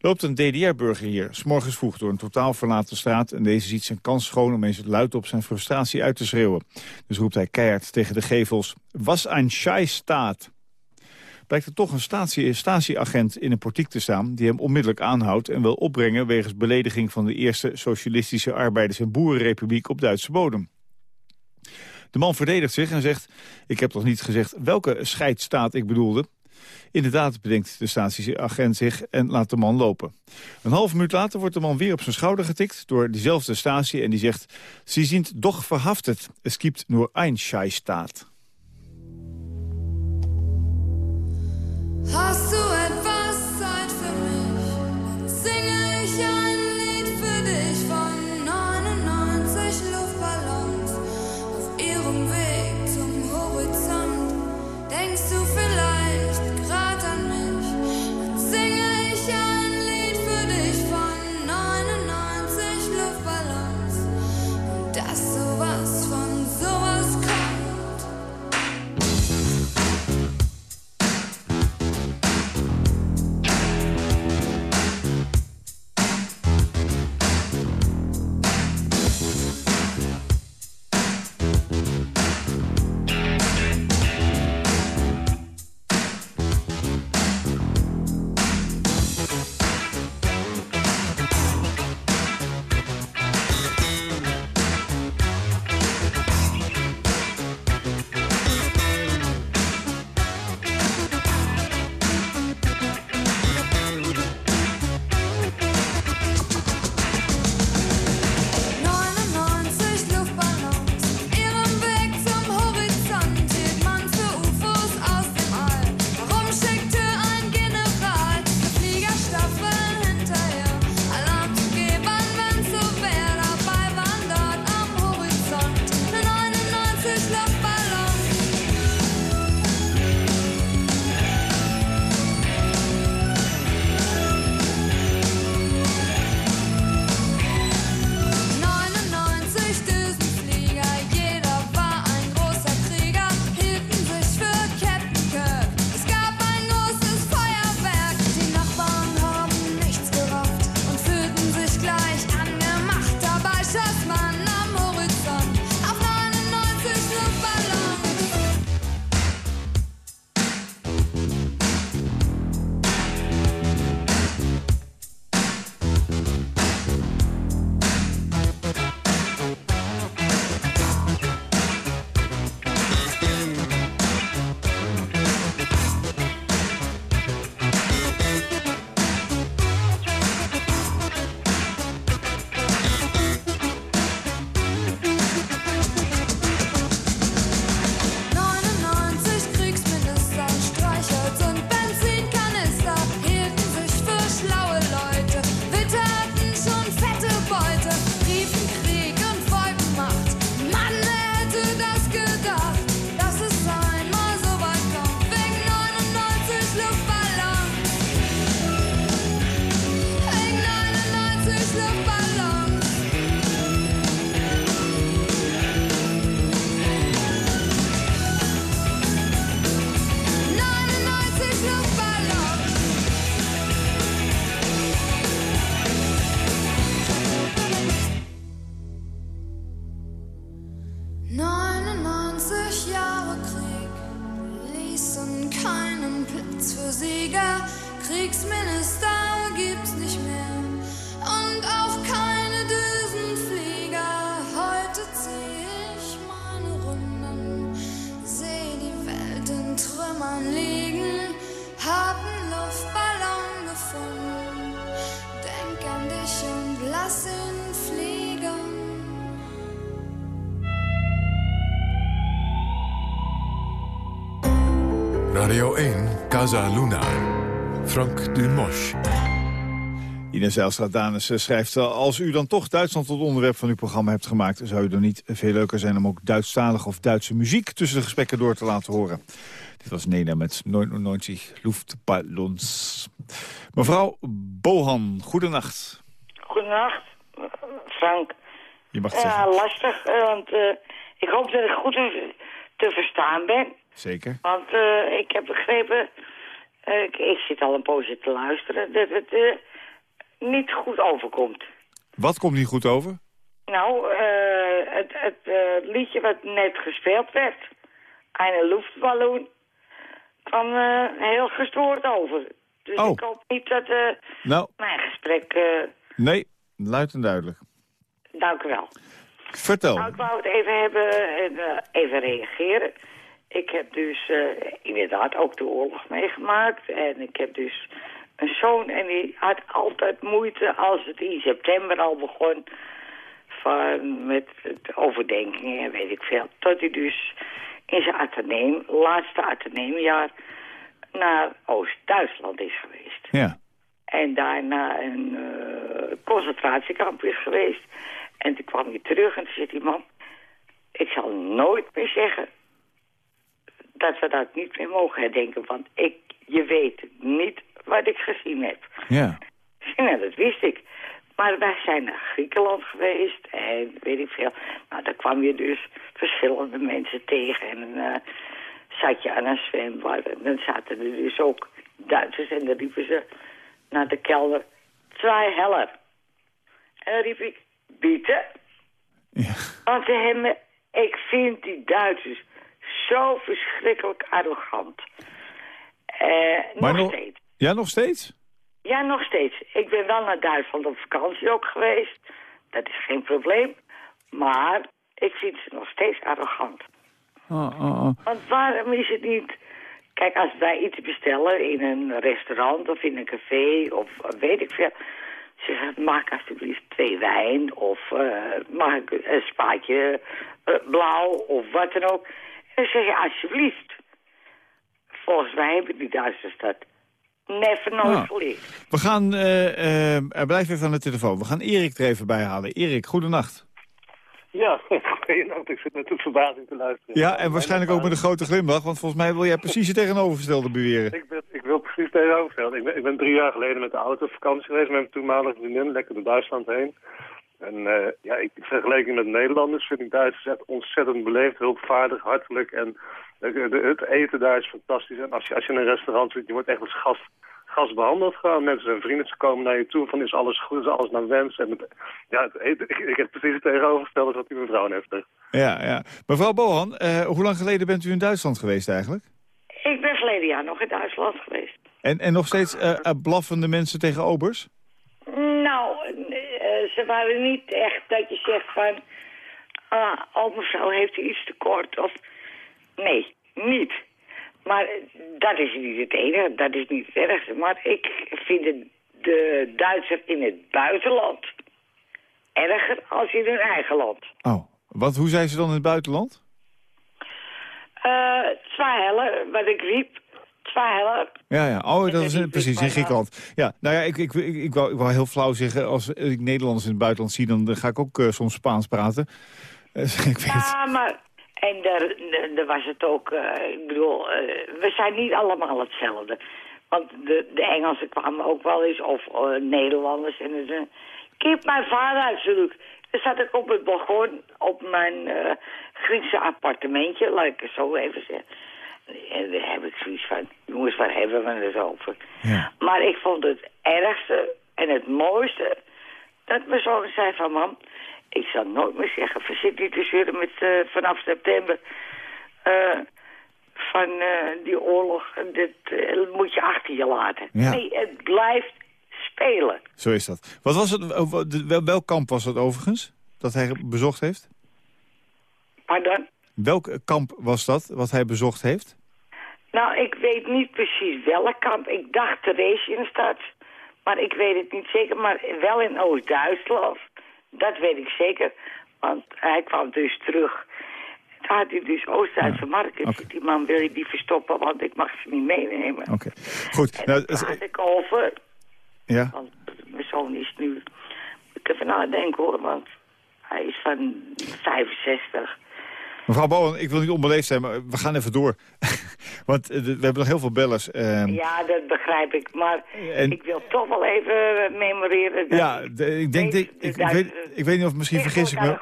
Loopt een DDR-burger hier, s'morgens vroeg door een totaal verlaten straat... en deze ziet zijn kans schoon om eens luid op zijn frustratie uit te schreeuwen. Dus roept hij keihard tegen de gevels... Was een staat blijkt er toch een statie, statieagent in een portiek te staan... die hem onmiddellijk aanhoudt en wil opbrengen... wegens belediging van de eerste socialistische arbeiders- en boerenrepubliek op Duitse bodem. De man verdedigt zich en zegt... ik heb toch niet gezegd welke scheidstaat ik bedoelde... Inderdaad bedenkt de statieagent zich en laat de man lopen. Een half minuut later wordt de man weer op zijn schouder getikt... door diezelfde statie en die zegt... Sie sind doch verhaftet. Es gibt nur ein Scheißstaat. Hast Casa Luna. Frank Dumosch. Ines Zijlstra-Danes eh, schrijft... eh, als u dan toch Duitsland tot onderwerp van uw programma hebt gemaakt... zou het dan niet veel leuker zijn om ook Duitsstalige of Duitse muziek... tussen de gesprekken door te laten horen. Dit was Nena met 99 Luftballons. Mevrouw Bohan, goedenacht. Goedenacht, Frank. Je mag het zeggen. Ja, lastig, eh, want eh, ik hoop dat ik goed te, te verstaan ben. Zeker. Want eh, ik heb begrepen, ik, ik zit al een poosje te luisteren, dat het eh, niet goed overkomt. Wat komt niet goed over? Nou, eh, het, het eh, liedje wat net gespeeld werd, Eine Luftballon, kwam eh, heel gestoord over. Dus Oh. ik hoop niet dat eh, Nou, mijn gesprek... eh, nee, luid en duidelijk. dank u wel. Vertel. Nou, ik wou het even hebben en eh, even reageren. Ik heb dus eh, inderdaad ook de oorlog meegemaakt. En ik heb dus een zoon en die had altijd moeite als het in september al begon. Van met overdenkingen en weet ik veel. Tot hij dus in zijn ateneem, laatste ateneemjaar, naar Oost-Duitsland is geweest. Ja. En daarna een eh, concentratiekamp is geweest. En toen kwam hij terug en toen zei die man... Ik zal nooit meer zeggen dat we dat niet meer mogen herdenken. Want ik, je weet niet wat ik gezien heb. Ja. Ja, dat wist ik. Maar wij zijn naar Griekenland geweest en weet ik veel. Nou, daar kwam je dus verschillende mensen tegen. En eh, zat je aan een zwembad. En dan zaten er dus ook Duitsers en dan riepen ze naar de kelder... Twee heller. En dan riep ik, bieten. Ja. Want ze hebben, ik vind die Duitsers zo verschrikkelijk arrogant. Eh, Maar nog nog- steeds. Ja, nog steeds? Ja, nog steeds. Ik ben wel naar Duitsland op vakantie ook geweest. Dat is geen probleem. Maar ik vind ze nog steeds arrogant. Oh, oh, oh. Want waarom is het niet... Kijk, als wij iets bestellen in een restaurant of in een café of weet ik veel... Ze zeggen, maak alsjeblieft twee wijn of eh maak een spaatje eh, blauw of wat dan ook. En dan zeg je alsjeblieft. Volgens mij hebben die Duitsers dat never nooit Ah. geleerd. We gaan, eh, eh, er blijf even aan de telefoon. We gaan Erik er even bij halen. Erik, goedenacht. Ja, goeienacht. Ik zit met een verbazing te luisteren. Ja, en waarschijnlijk ook met een grote glimlach, want volgens mij wil jij precies het tegenovergestelde beweren. Ik, ben, ik wil precies tegenovergesteld. Ik ben, ik ben drie jaar geleden met de auto op vakantie geweest met mijn toenmalige vriendin, lekker door Duitsland heen. En eh, ja, ik vergeleken met Nederlanders vind ik Duitsers echt ontzettend beleefd, hulpvaardig, hartelijk. En eh, de- het eten daar is fantastisch. En als je, als je in een restaurant zit, je wordt echt als gast, gast behandeld gewoon. Mensen en vrienden, ze komen naar je toe van is alles goed, is alles naar wens. En ja, het eten, ik, ik heb precies het tegenovergestelde wat die mevrouw zegt. Ja, ja. Mevrouw Bohan, eh, hoe lang geleden bent u in Duitsland geweest eigenlijk? Ik ben verleden jaar nog in Duitsland geweest. En, en nog steeds blaffende mensen tegen obers? Nou, ze waren niet echt dat je zegt van... Ah, oh mevrouw, heeft u iets te kort? Of... Nee, niet. Maar dat is niet het enige, dat is niet het ergste. Maar ik vind de, de Duitser in het buitenland erger als in hun eigen land. Oh, wat, hoe zijn ze dan in het buitenland? Eh Zwaarhelle, wat ik riep. Zwaarhelle. Ja, ja. Oh, dat is precies, in Griekenland. Ja, nou ja, ik, ik, ik, ik, wou, ik wou heel flauw zeggen, als ik Nederlanders in het buitenland zie, dan ga ik ook eh, soms Spaans praten. Eh, ik weet. Ja, maar... En daar, was het ook... eh, ik bedoel, we zijn niet allemaal hetzelfde. Want de, de Engelsen kwamen ook wel eens, of Nederlanders. En ze keep mijn vader uit. Dan zat ik op het balkon op mijn Griekse appartementje, laat ik het zo even zeggen. En daar heb ik zoiets van, jongens, waar hebben we het over? Ja. Maar ik vond het ergste en het mooiste dat mijn zoon zei van mam, ik zal nooit meer zeggen, verzit niet te zeuren met eh, vanaf september eh, van eh, die oorlog, dit moet je achter je laten. Ja. Nee, het blijft spelen. Zo is dat. Wat was het, welk kamp was dat overigens, dat hij bezocht heeft? Pardon? Welk kamp was dat, wat hij bezocht heeft? Nou, ik weet niet precies welk kamp. Ik dacht Theresienstad, maar ik weet het niet zeker. Maar wel in Oost-Duitsland, dat weet ik zeker. Want hij kwam dus terug. staat hij dus Oost-Duitse markt. Ik zeg, die man wil je die verstoppen, want ik mag ze niet meenemen. Oké, goed. Nou, daar praat ik over. ja. Want mijn zoon is nu... Ik even nadenken hoor, want hij is van 65. Mevrouw Bowen, ik wil niet onbeleefd zijn, maar we gaan even door. Want eh, we hebben nog heel veel bellers. ehm, Ja, dat begrijp ik. Maar En- ik wil toch wel even eh, memoreren... ja, de- ik denk, deze- ik, de ik, weet, ik weet niet of misschien vergis ik me.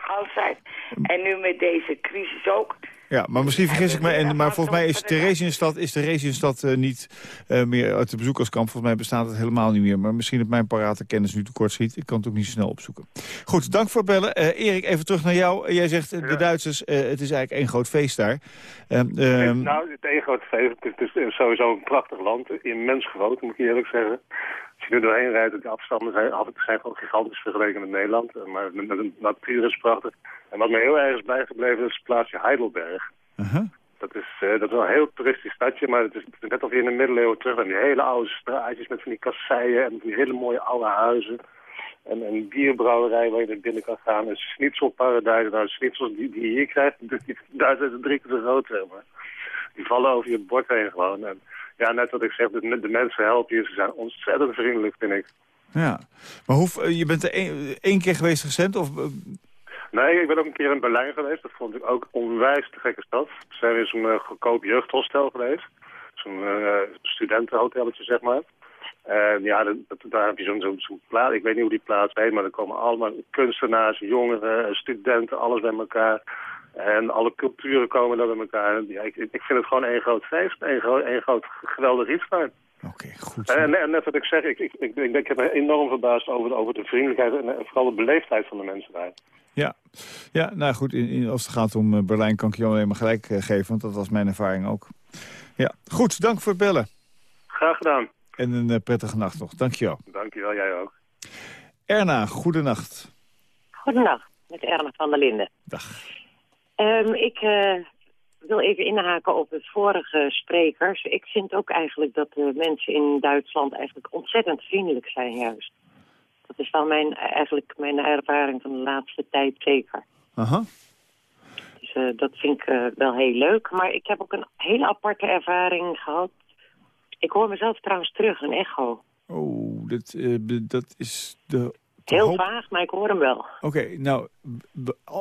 En nu met deze crisis ook. Ja, maar misschien vergis ik me. En, maar volgens mij is Theresienstad, is Theresienstad eh, niet eh, meer uit de bezoekerskamp. Volgens mij bestaat het helemaal niet meer. Maar misschien dat mijn parate kennis nu tekort schiet. Ik kan het ook niet zo snel opzoeken. Goed, dank voor het bellen. Eh, Erik, even terug naar jou. Jij zegt de Duitsers, het is eigenlijk één groot feest daar. Ehm, nou, het één grote feest. Het is, sowieso een prachtig land. Immens groot, moet ik eerlijk zeggen. Als je er doorheen rijdt, de afstanden zijn, zijn gewoon gigantisch vergeleken met Nederland. Maar de natuur is prachtig. En wat me heel erg is bijgebleven is het plaatsje Heidelberg. uh-huh. Dat is, eh, dat is een heel toeristisch stadje, maar het is, net of je in de middeleeuwen terug bent. Die hele oude straatjes met van die kasseien en die hele mooie oude huizen. En een bierbrouwerij waar je naar binnen kan gaan. Een schnitzelparadijs. Nou, schnitzels die, die je hier krijgt, die, daar zijn ze drie keer zo groot, zeg maar. Die vallen over je bord heen gewoon. En ja, net wat ik zeg, de, de mensen helpen hier. Ze zijn ontzettend vriendelijk, vind ik. Ja. Maar hoe, eh, je bent er één, één keer geweest recent? Of, eh, Nee, ik ben ook een keer in Berlijn geweest. Dat vond ik ook onwijs te gekke stad. We zijn in zo'n goedkoop jeugdhostel geweest. Zo'n eh, studentenhotelletje, zeg maar. En ja, dat, daar heb je zo'n zo'n plaats. Ik weet niet hoe die plaats heet, maar er komen allemaal kunstenaars, jongeren, studenten, alles bij elkaar. En alle culturen komen daar bij elkaar. Ja, ik, ik vind het gewoon één groot feest. één groot, één groot geweldig iets daar. Oké, goed. En, en net wat ik zeg, ik, ik, ik, ik, ik heb me enorm verbaasd over, de- over de vriendelijkheid en, en vooral de beleefdheid van de mensen daar. Ja, ja nou goed, in, in- als het gaat om eh, Berlijn kan ik je alleen maar gelijk eh, geven. Want dat was mijn ervaring ook. Ja, goed, dank voor het bellen. Graag gedaan. En een eh, prettige nacht nog. Dank je wel. Dankjewel, jij ook. Erna, goedenacht. Goedendag, met Erna van der Linden. Dag. Ehm, ik eh, wil even inhaken op de vorige sprekers. Ik vind ook eigenlijk dat de mensen in Duitsland eigenlijk ontzettend vriendelijk zijn juist. Dat is wel mijn, eigenlijk mijn ervaring van de laatste tijd zeker. Aha. Dus eh, dat vind ik eh, wel heel leuk. Maar ik heb ook een hele aparte ervaring gehad. Ik hoor mezelf trouwens terug, een echo. Oh, dat, eh, dat is de... Heel hoop- vaag, maar ik hoor hem wel. Oké, nou,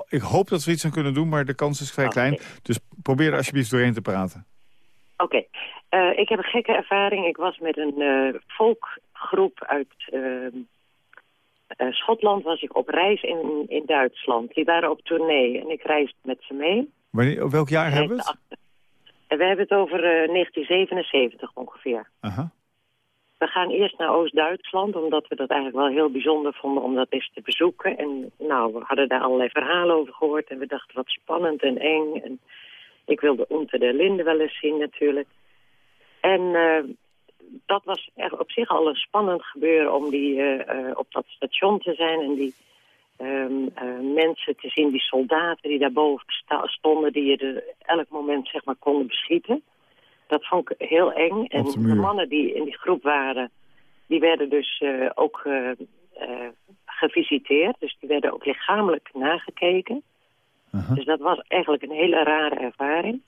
ik hoop dat we iets aan kunnen doen, maar de kans is vrij klein. Dus probeer er alsjeblieft doorheen te praten. Oké, ik heb een gekke ervaring. Ik was met een volkgroep uit eh, Schotland was ik op reis in, in Duitsland. Die waren op tournee en ik reisde met ze mee. Wanneer, welk jaar hebben we het? En we hebben het over eh, 1977 ongeveer. Aha. We gaan eerst naar Oost-Duitsland, omdat we dat eigenlijk wel heel bijzonder vonden om dat eens te bezoeken. En nou, we hadden daar allerlei verhalen over gehoord en we dachten wat spannend en eng. En ik wilde Unter der Linden wel eens zien natuurlijk. En eh, dat was echt op zich al een spannend gebeuren om die, eh, eh, op dat station te zijn en die ehm, eh, mensen te zien, die soldaten die daarboven stonden, die je er elk moment zeg maar konden beschieten. Dat vond ik heel eng. En de mannen die in die groep waren, die werden dus ook gevisiteerd. Dus die werden ook lichamelijk nagekeken. Dus dat was eigenlijk een hele rare ervaring.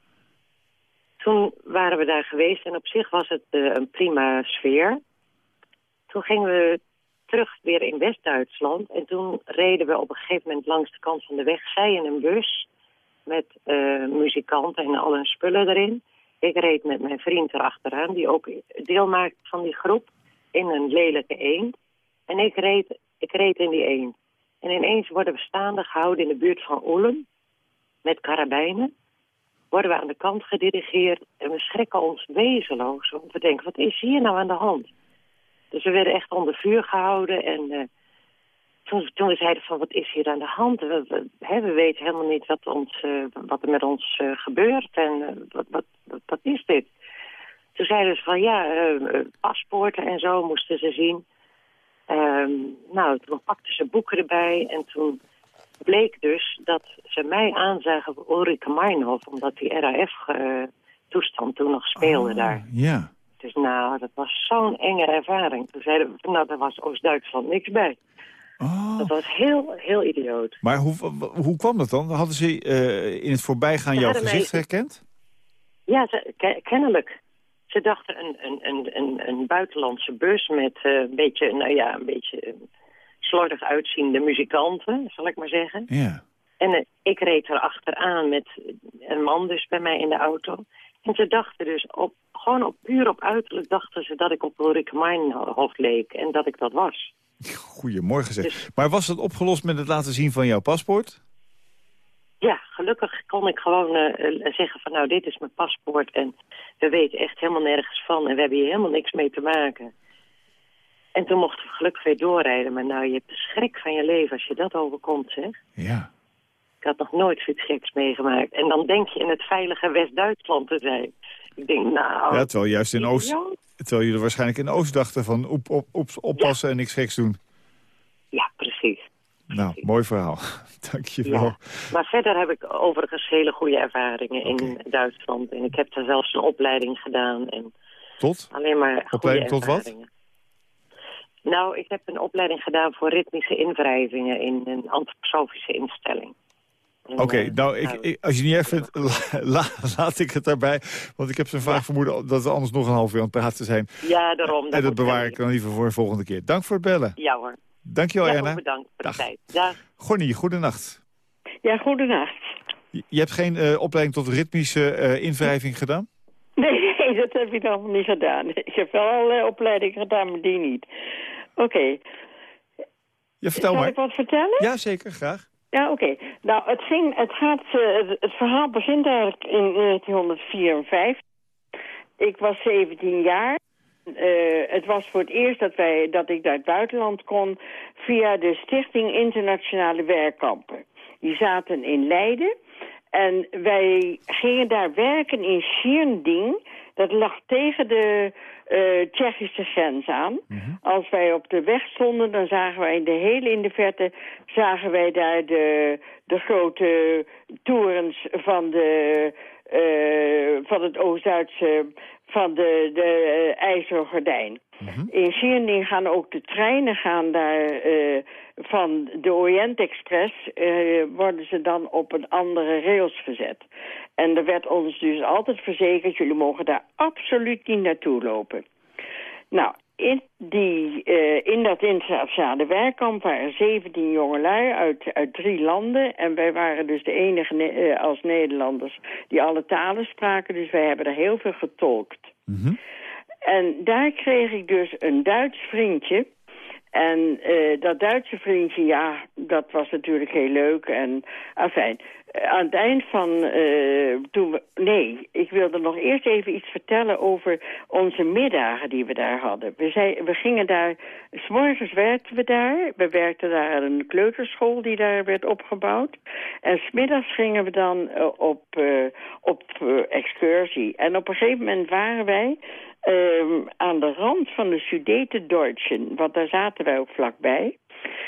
Toen waren we daar geweest en op zich was het eh, een prima sfeer. Toen gingen we terug weer in West-Duitsland. En toen reden we op een gegeven moment langs de kant van de weg. Zij in een bus met eh, muzikanten en al hun spullen erin. Ik reed met mijn vriend erachteraan, die ook deel maakt van die groep, in een lelijke eend. En ik reed, ik reed in die eend. En ineens worden we staande gehouden in de buurt van Ulm, met karabijnen. Worden we aan de kant gedirigeerd en we schrikken ons wezenloos. We denken, wat is hier nou aan de hand? Dus we werden echt onder vuur gehouden en... eh, toen, toen we zeiden van wat is hier aan de hand? We, weten helemaal niet wat, ons, eh, wat er met ons eh, gebeurt en wat, wat, wat, is dit? Toen zeiden ze van ja, paspoorten en zo moesten ze zien. Ehm, nou, toen pakten ze boeken erbij en toen bleek dus dat ze mij aanzagen voor Ulrike Meinhof, omdat die RAF-toestand toen nog speelde daar. Ja. Dus nou, dat was zo'n enge ervaring. Toen zeiden we, nou, daar was Oost-Duitsland niks bij. Oh. Dat was heel, heel idioot. Maar hoe, hoe kwam dat dan? Hadden ze uh, in het voorbijgaan jouw gezicht mij... herkend? Ja, ze, kennelijk. Ze dachten een, een, een, een, een buitenlandse bus met uh, een beetje, nou ja, een beetje slordig uitziende muzikanten, zal ik maar zeggen. Ja. En uh, ik reed er achteraan met een man dus bij mij in de auto. En ze dachten dus, op, gewoon op, puur op uiterlijk dachten ze dat ik op Ulrike Meinhof leek. En dat ik dat was. Goedemorgen zeg. Dus- maar was het opgelost met het laten zien van jouw paspoort? Ja, gelukkig kon ik gewoon uh, zeggen van nou dit is mijn paspoort en we weten echt helemaal nergens van en we hebben hier helemaal niks mee te maken. En toen mochten we gelukkig weer doorrijden, maar nou je hebt de schrik van je leven als je dat overkomt zeg. Ja. Ik had nog nooit zoiets geks meegemaakt. En dan denk je in het veilige West-Duitsland te zijn. Ik denk nou... Ja, terwijl juist in Oost... Terwijl jullie waarschijnlijk in Oost dachten van op, op, op, oppassen en niks geks doen. Ja, precies. Nou, mooi verhaal. Dank je wel. Ja. Maar verder heb ik overigens hele goede ervaringen in Duitsland. En ik heb daar zelfs een opleiding gedaan. En tot? Alleen maar opleiding tot wat? Nou, ik heb een opleiding gedaan voor ritmische invrijvingen in een antroposofische instelling. Oké, eh, nou, ik, ik, als je niet even laat ik het daarbij. Want ik heb zo'n vaag vermoeden dat we anders nog een half uur aan het praten zijn. Ja, daarom. En dat bewaar ik dan liever voor een volgende keer. Dank voor het bellen. Ja hoor. Dankjewel, ja, Anna. bedankt voor de tijd. Dag. Gonnie, goedenacht. Ja, goedenacht. Je, je hebt geen uh, opleiding tot ritmische uh, invrijving gedaan? Nee, nee, dat heb ik nog niet gedaan. Ik heb wel al uh, opleiding gedaan, maar die niet. Oké. Okay. Ja, vertel Zal maar. ik wat vertellen? Ja, zeker, graag. Ja, oké. Nou, het, ging, het, gaat, uh, het verhaal begint eigenlijk in 1954. Ik was 17 jaar. Uh, het was voor het eerst dat, wij, dat ik naar het buitenland kon via de Stichting Internationale Werkkampen. Die zaten in Leiden en wij gingen daar werken in Siernding. Dat lag tegen de uh, Tsjechische grens aan. Mhm. Als wij op de weg stonden, dan zagen wij in de hele in de verte... zagen wij daar de, de grote torens van, de, uh, van het Oost-Duitse... van de, de uh, IJzeren Gordijn. Mhm. In Sierning gaan ook de treinen gaan daar... van de Orient Express worden ze dan op een andere rails gezet. En er werd ons dus altijd verzekerd... jullie mogen daar absoluut niet naartoe lopen. Nou, in, die, uh, in dat internationale werkkamp waren 17 jongelui uit, uit drie landen. En wij waren dus de enige als Nederlanders die alle talen spraken. Dus wij hebben er heel veel getolkt. Mm -hmm. En daar kreeg ik dus een Duits vriendje... En uh, dat Duitse vriendje, ja, dat was natuurlijk heel leuk. En, afijn, aan het eind van uh, toen we... Nee, ik wilde nog eerst even iets vertellen over onze middagen die we daar hadden. We, we gingen daar... S'morgens werkten we daar. We werkten daar aan een kleuterschool die daar werd opgebouwd. En smiddags gingen we dan op, op excursie. En op een gegeven moment waren wij... Um, aan de rand van de Sudetendeutsche, want daar zaten wij ook vlakbij.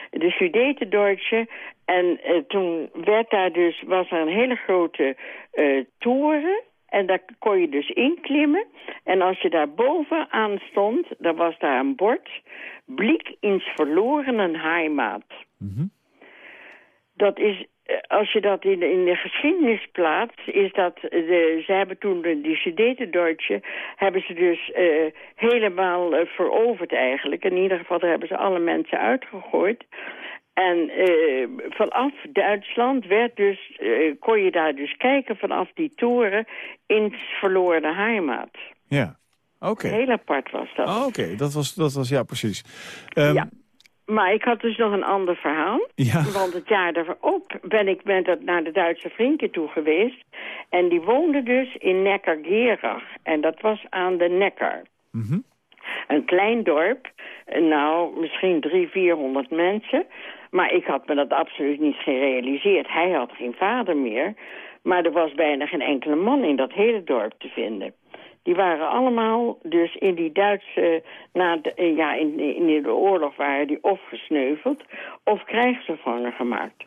De Sudetendeutsche. En uh, toen werd daar dus, was er een hele grote uh, toren. En daar kon je dus inklimmen. En als je daar bovenaan stond, dan was daar een bord. Blik ins verlorene heimat. Mm -hmm. Dat is als je dat in de, in de geschiedenis plaatst, is dat de, ze hebben toen de, die Sudetendeutsche hebben ze dus uh, helemaal uh, veroverd eigenlijk. In ieder geval daar hebben ze alle mensen uitgegooid. En uh, vanaf Duitsland werd dus, kon je daar dus kijken vanaf die toren in verloren heimat. Ja, oké. Okay. Heel apart was dat. Oh, oké, okay. dat, was, dat was, ja precies. Um, ja. Maar ik had dus nog een ander verhaal. Ja. Want het jaar daarop ben ik met dat naar de Duitse vriendje toe geweest. En die woonde dus in Neckargerach. En dat was aan de Neckar. Mm -hmm. Een klein dorp. Nou, misschien drie, vierhonderd mensen. Maar ik had me dat absoluut niet gerealiseerd. Hij had geen vader meer. Maar er was bijna geen enkele man in dat hele dorp te vinden. Die waren allemaal dus in die Duitse, na de, ja, in, in de oorlog waren die of gesneuveld of krijgsgevangen gemaakt.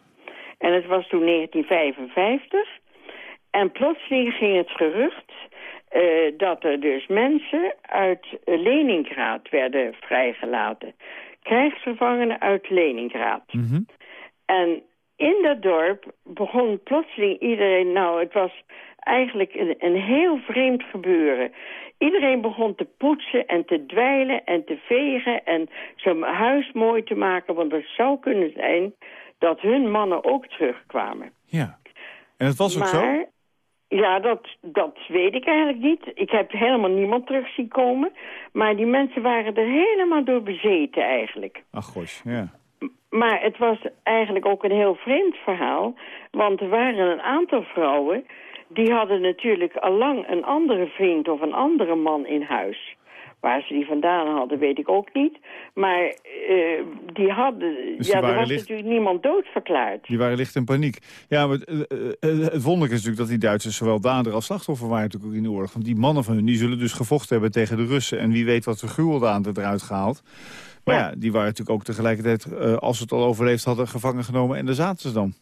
En het was toen 1955 en plotseling ging het gerucht uh, dat er dus mensen uit Leningrad werden vrijgelaten. krijgsgevangenen uit Leningrad. Mhm. En in dat dorp begon plotseling iedereen... Nou, het was eigenlijk een, een heel vreemd gebeuren. Iedereen begon te poetsen en te dweilen en te vegen... en zijn huis mooi te maken, want het zou kunnen zijn... dat hun mannen ook terugkwamen. Ja. En het was ook zo? Maar, ja, dat, dat weet ik eigenlijk niet. Ik heb helemaal niemand terug zien komen. Maar die mensen waren er helemaal door bezeten eigenlijk. Ach, gosh, ja. Maar het was eigenlijk ook een heel vreemd verhaal. Want er waren een aantal vrouwen... die hadden natuurlijk al lang een andere vriend of een andere man in huis. Waar ze die vandaan hadden, weet ik ook niet. Maar eh, die hadden... Dus die ja, er was licht- natuurlijk niemand doodverklaard. Die waren licht in paniek. Ja, maar het, eh, eh, het wonderlijke is natuurlijk dat die Duitsers zowel dader als slachtoffer waren natuurlijk ook in de oorlog. Want die mannen van hun, die zullen dus gevochten hebben tegen de Russen. En wie weet wat voor gruweldaad er eruit gehaald. Maar ja. die waren natuurlijk ook tegelijkertijd, eh, als ze het al overleefd hadden, gevangen genomen. En daar zaten ze dan.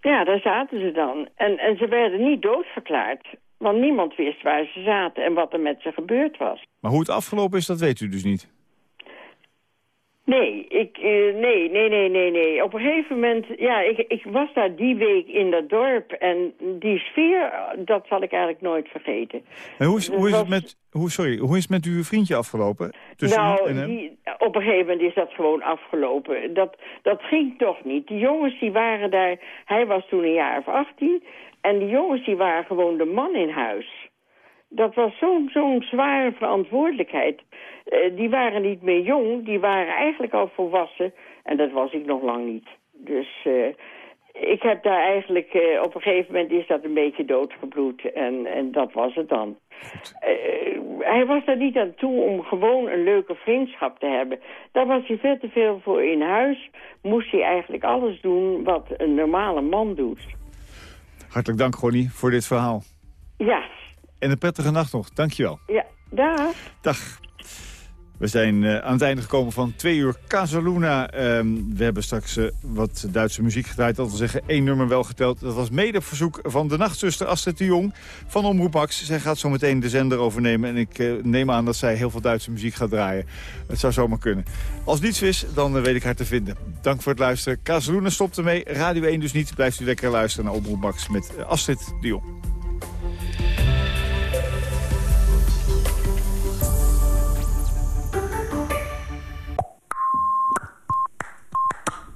Ja, daar zaten ze dan. En, en ze werden niet doodverklaard. Want niemand wist waar ze zaten en wat er met ze gebeurd was. Maar hoe het afgelopen is, dat weet u dus niet. Nee, ik, eh, nee, nee, nee, nee, nee. Op een gegeven moment, ja, ik, ik was daar die week in dat dorp. En die sfeer, eh, dat zal ik eigenlijk nooit vergeten. En hoe is, Dus hoe is, was- het, met, hoe, sorry, hoe is het met uw vriendje afgelopen? Tussen nou, en hem? die, op een gegeven moment is dat gewoon afgelopen. Dat, dat ging toch niet. Die jongens die waren daar... Hij was toen een jaar of 18. En die jongens die waren gewoon de man in huis. Dat was zo'n zo'n zware verantwoordelijkheid. Eh, die waren niet meer jong, die waren eigenlijk al volwassen. En dat was ik nog lang niet. Dus eh, ik heb daar eigenlijk... eh, op een gegeven moment is dat een beetje doodgebloed. En, en dat was het dan. Hij was daar niet aan toe om gewoon een leuke vriendschap te hebben. Daar was hij veel te veel voor in huis. Moest hij eigenlijk alles doen wat een normale man doet. Hartelijk dank, Ronnie, voor dit verhaal. Ja, En een prettige nacht nog. Dankjewel. ja, dag. Dag. We zijn eh, aan het einde gekomen van twee uur Casaluna. Ehm, we hebben straks eh, wat Duitse muziek gedraaid. Dat wil zeggen, één nummer wel geteld. Dat was mede op verzoek van de nachtzuster Astrid de Jong van Omroep Max. Zij gaat zo meteen de zender overnemen. En ik eh, neem aan dat zij heel veel Duitse muziek gaat draaien. Het zou zomaar kunnen. Als niets is, dan weet ik haar te vinden. Dank voor het luisteren. Casaluna stopt ermee. Radio 1 dus niet. Blijft u lekker luisteren naar Omroep Max met Astrid de Jong.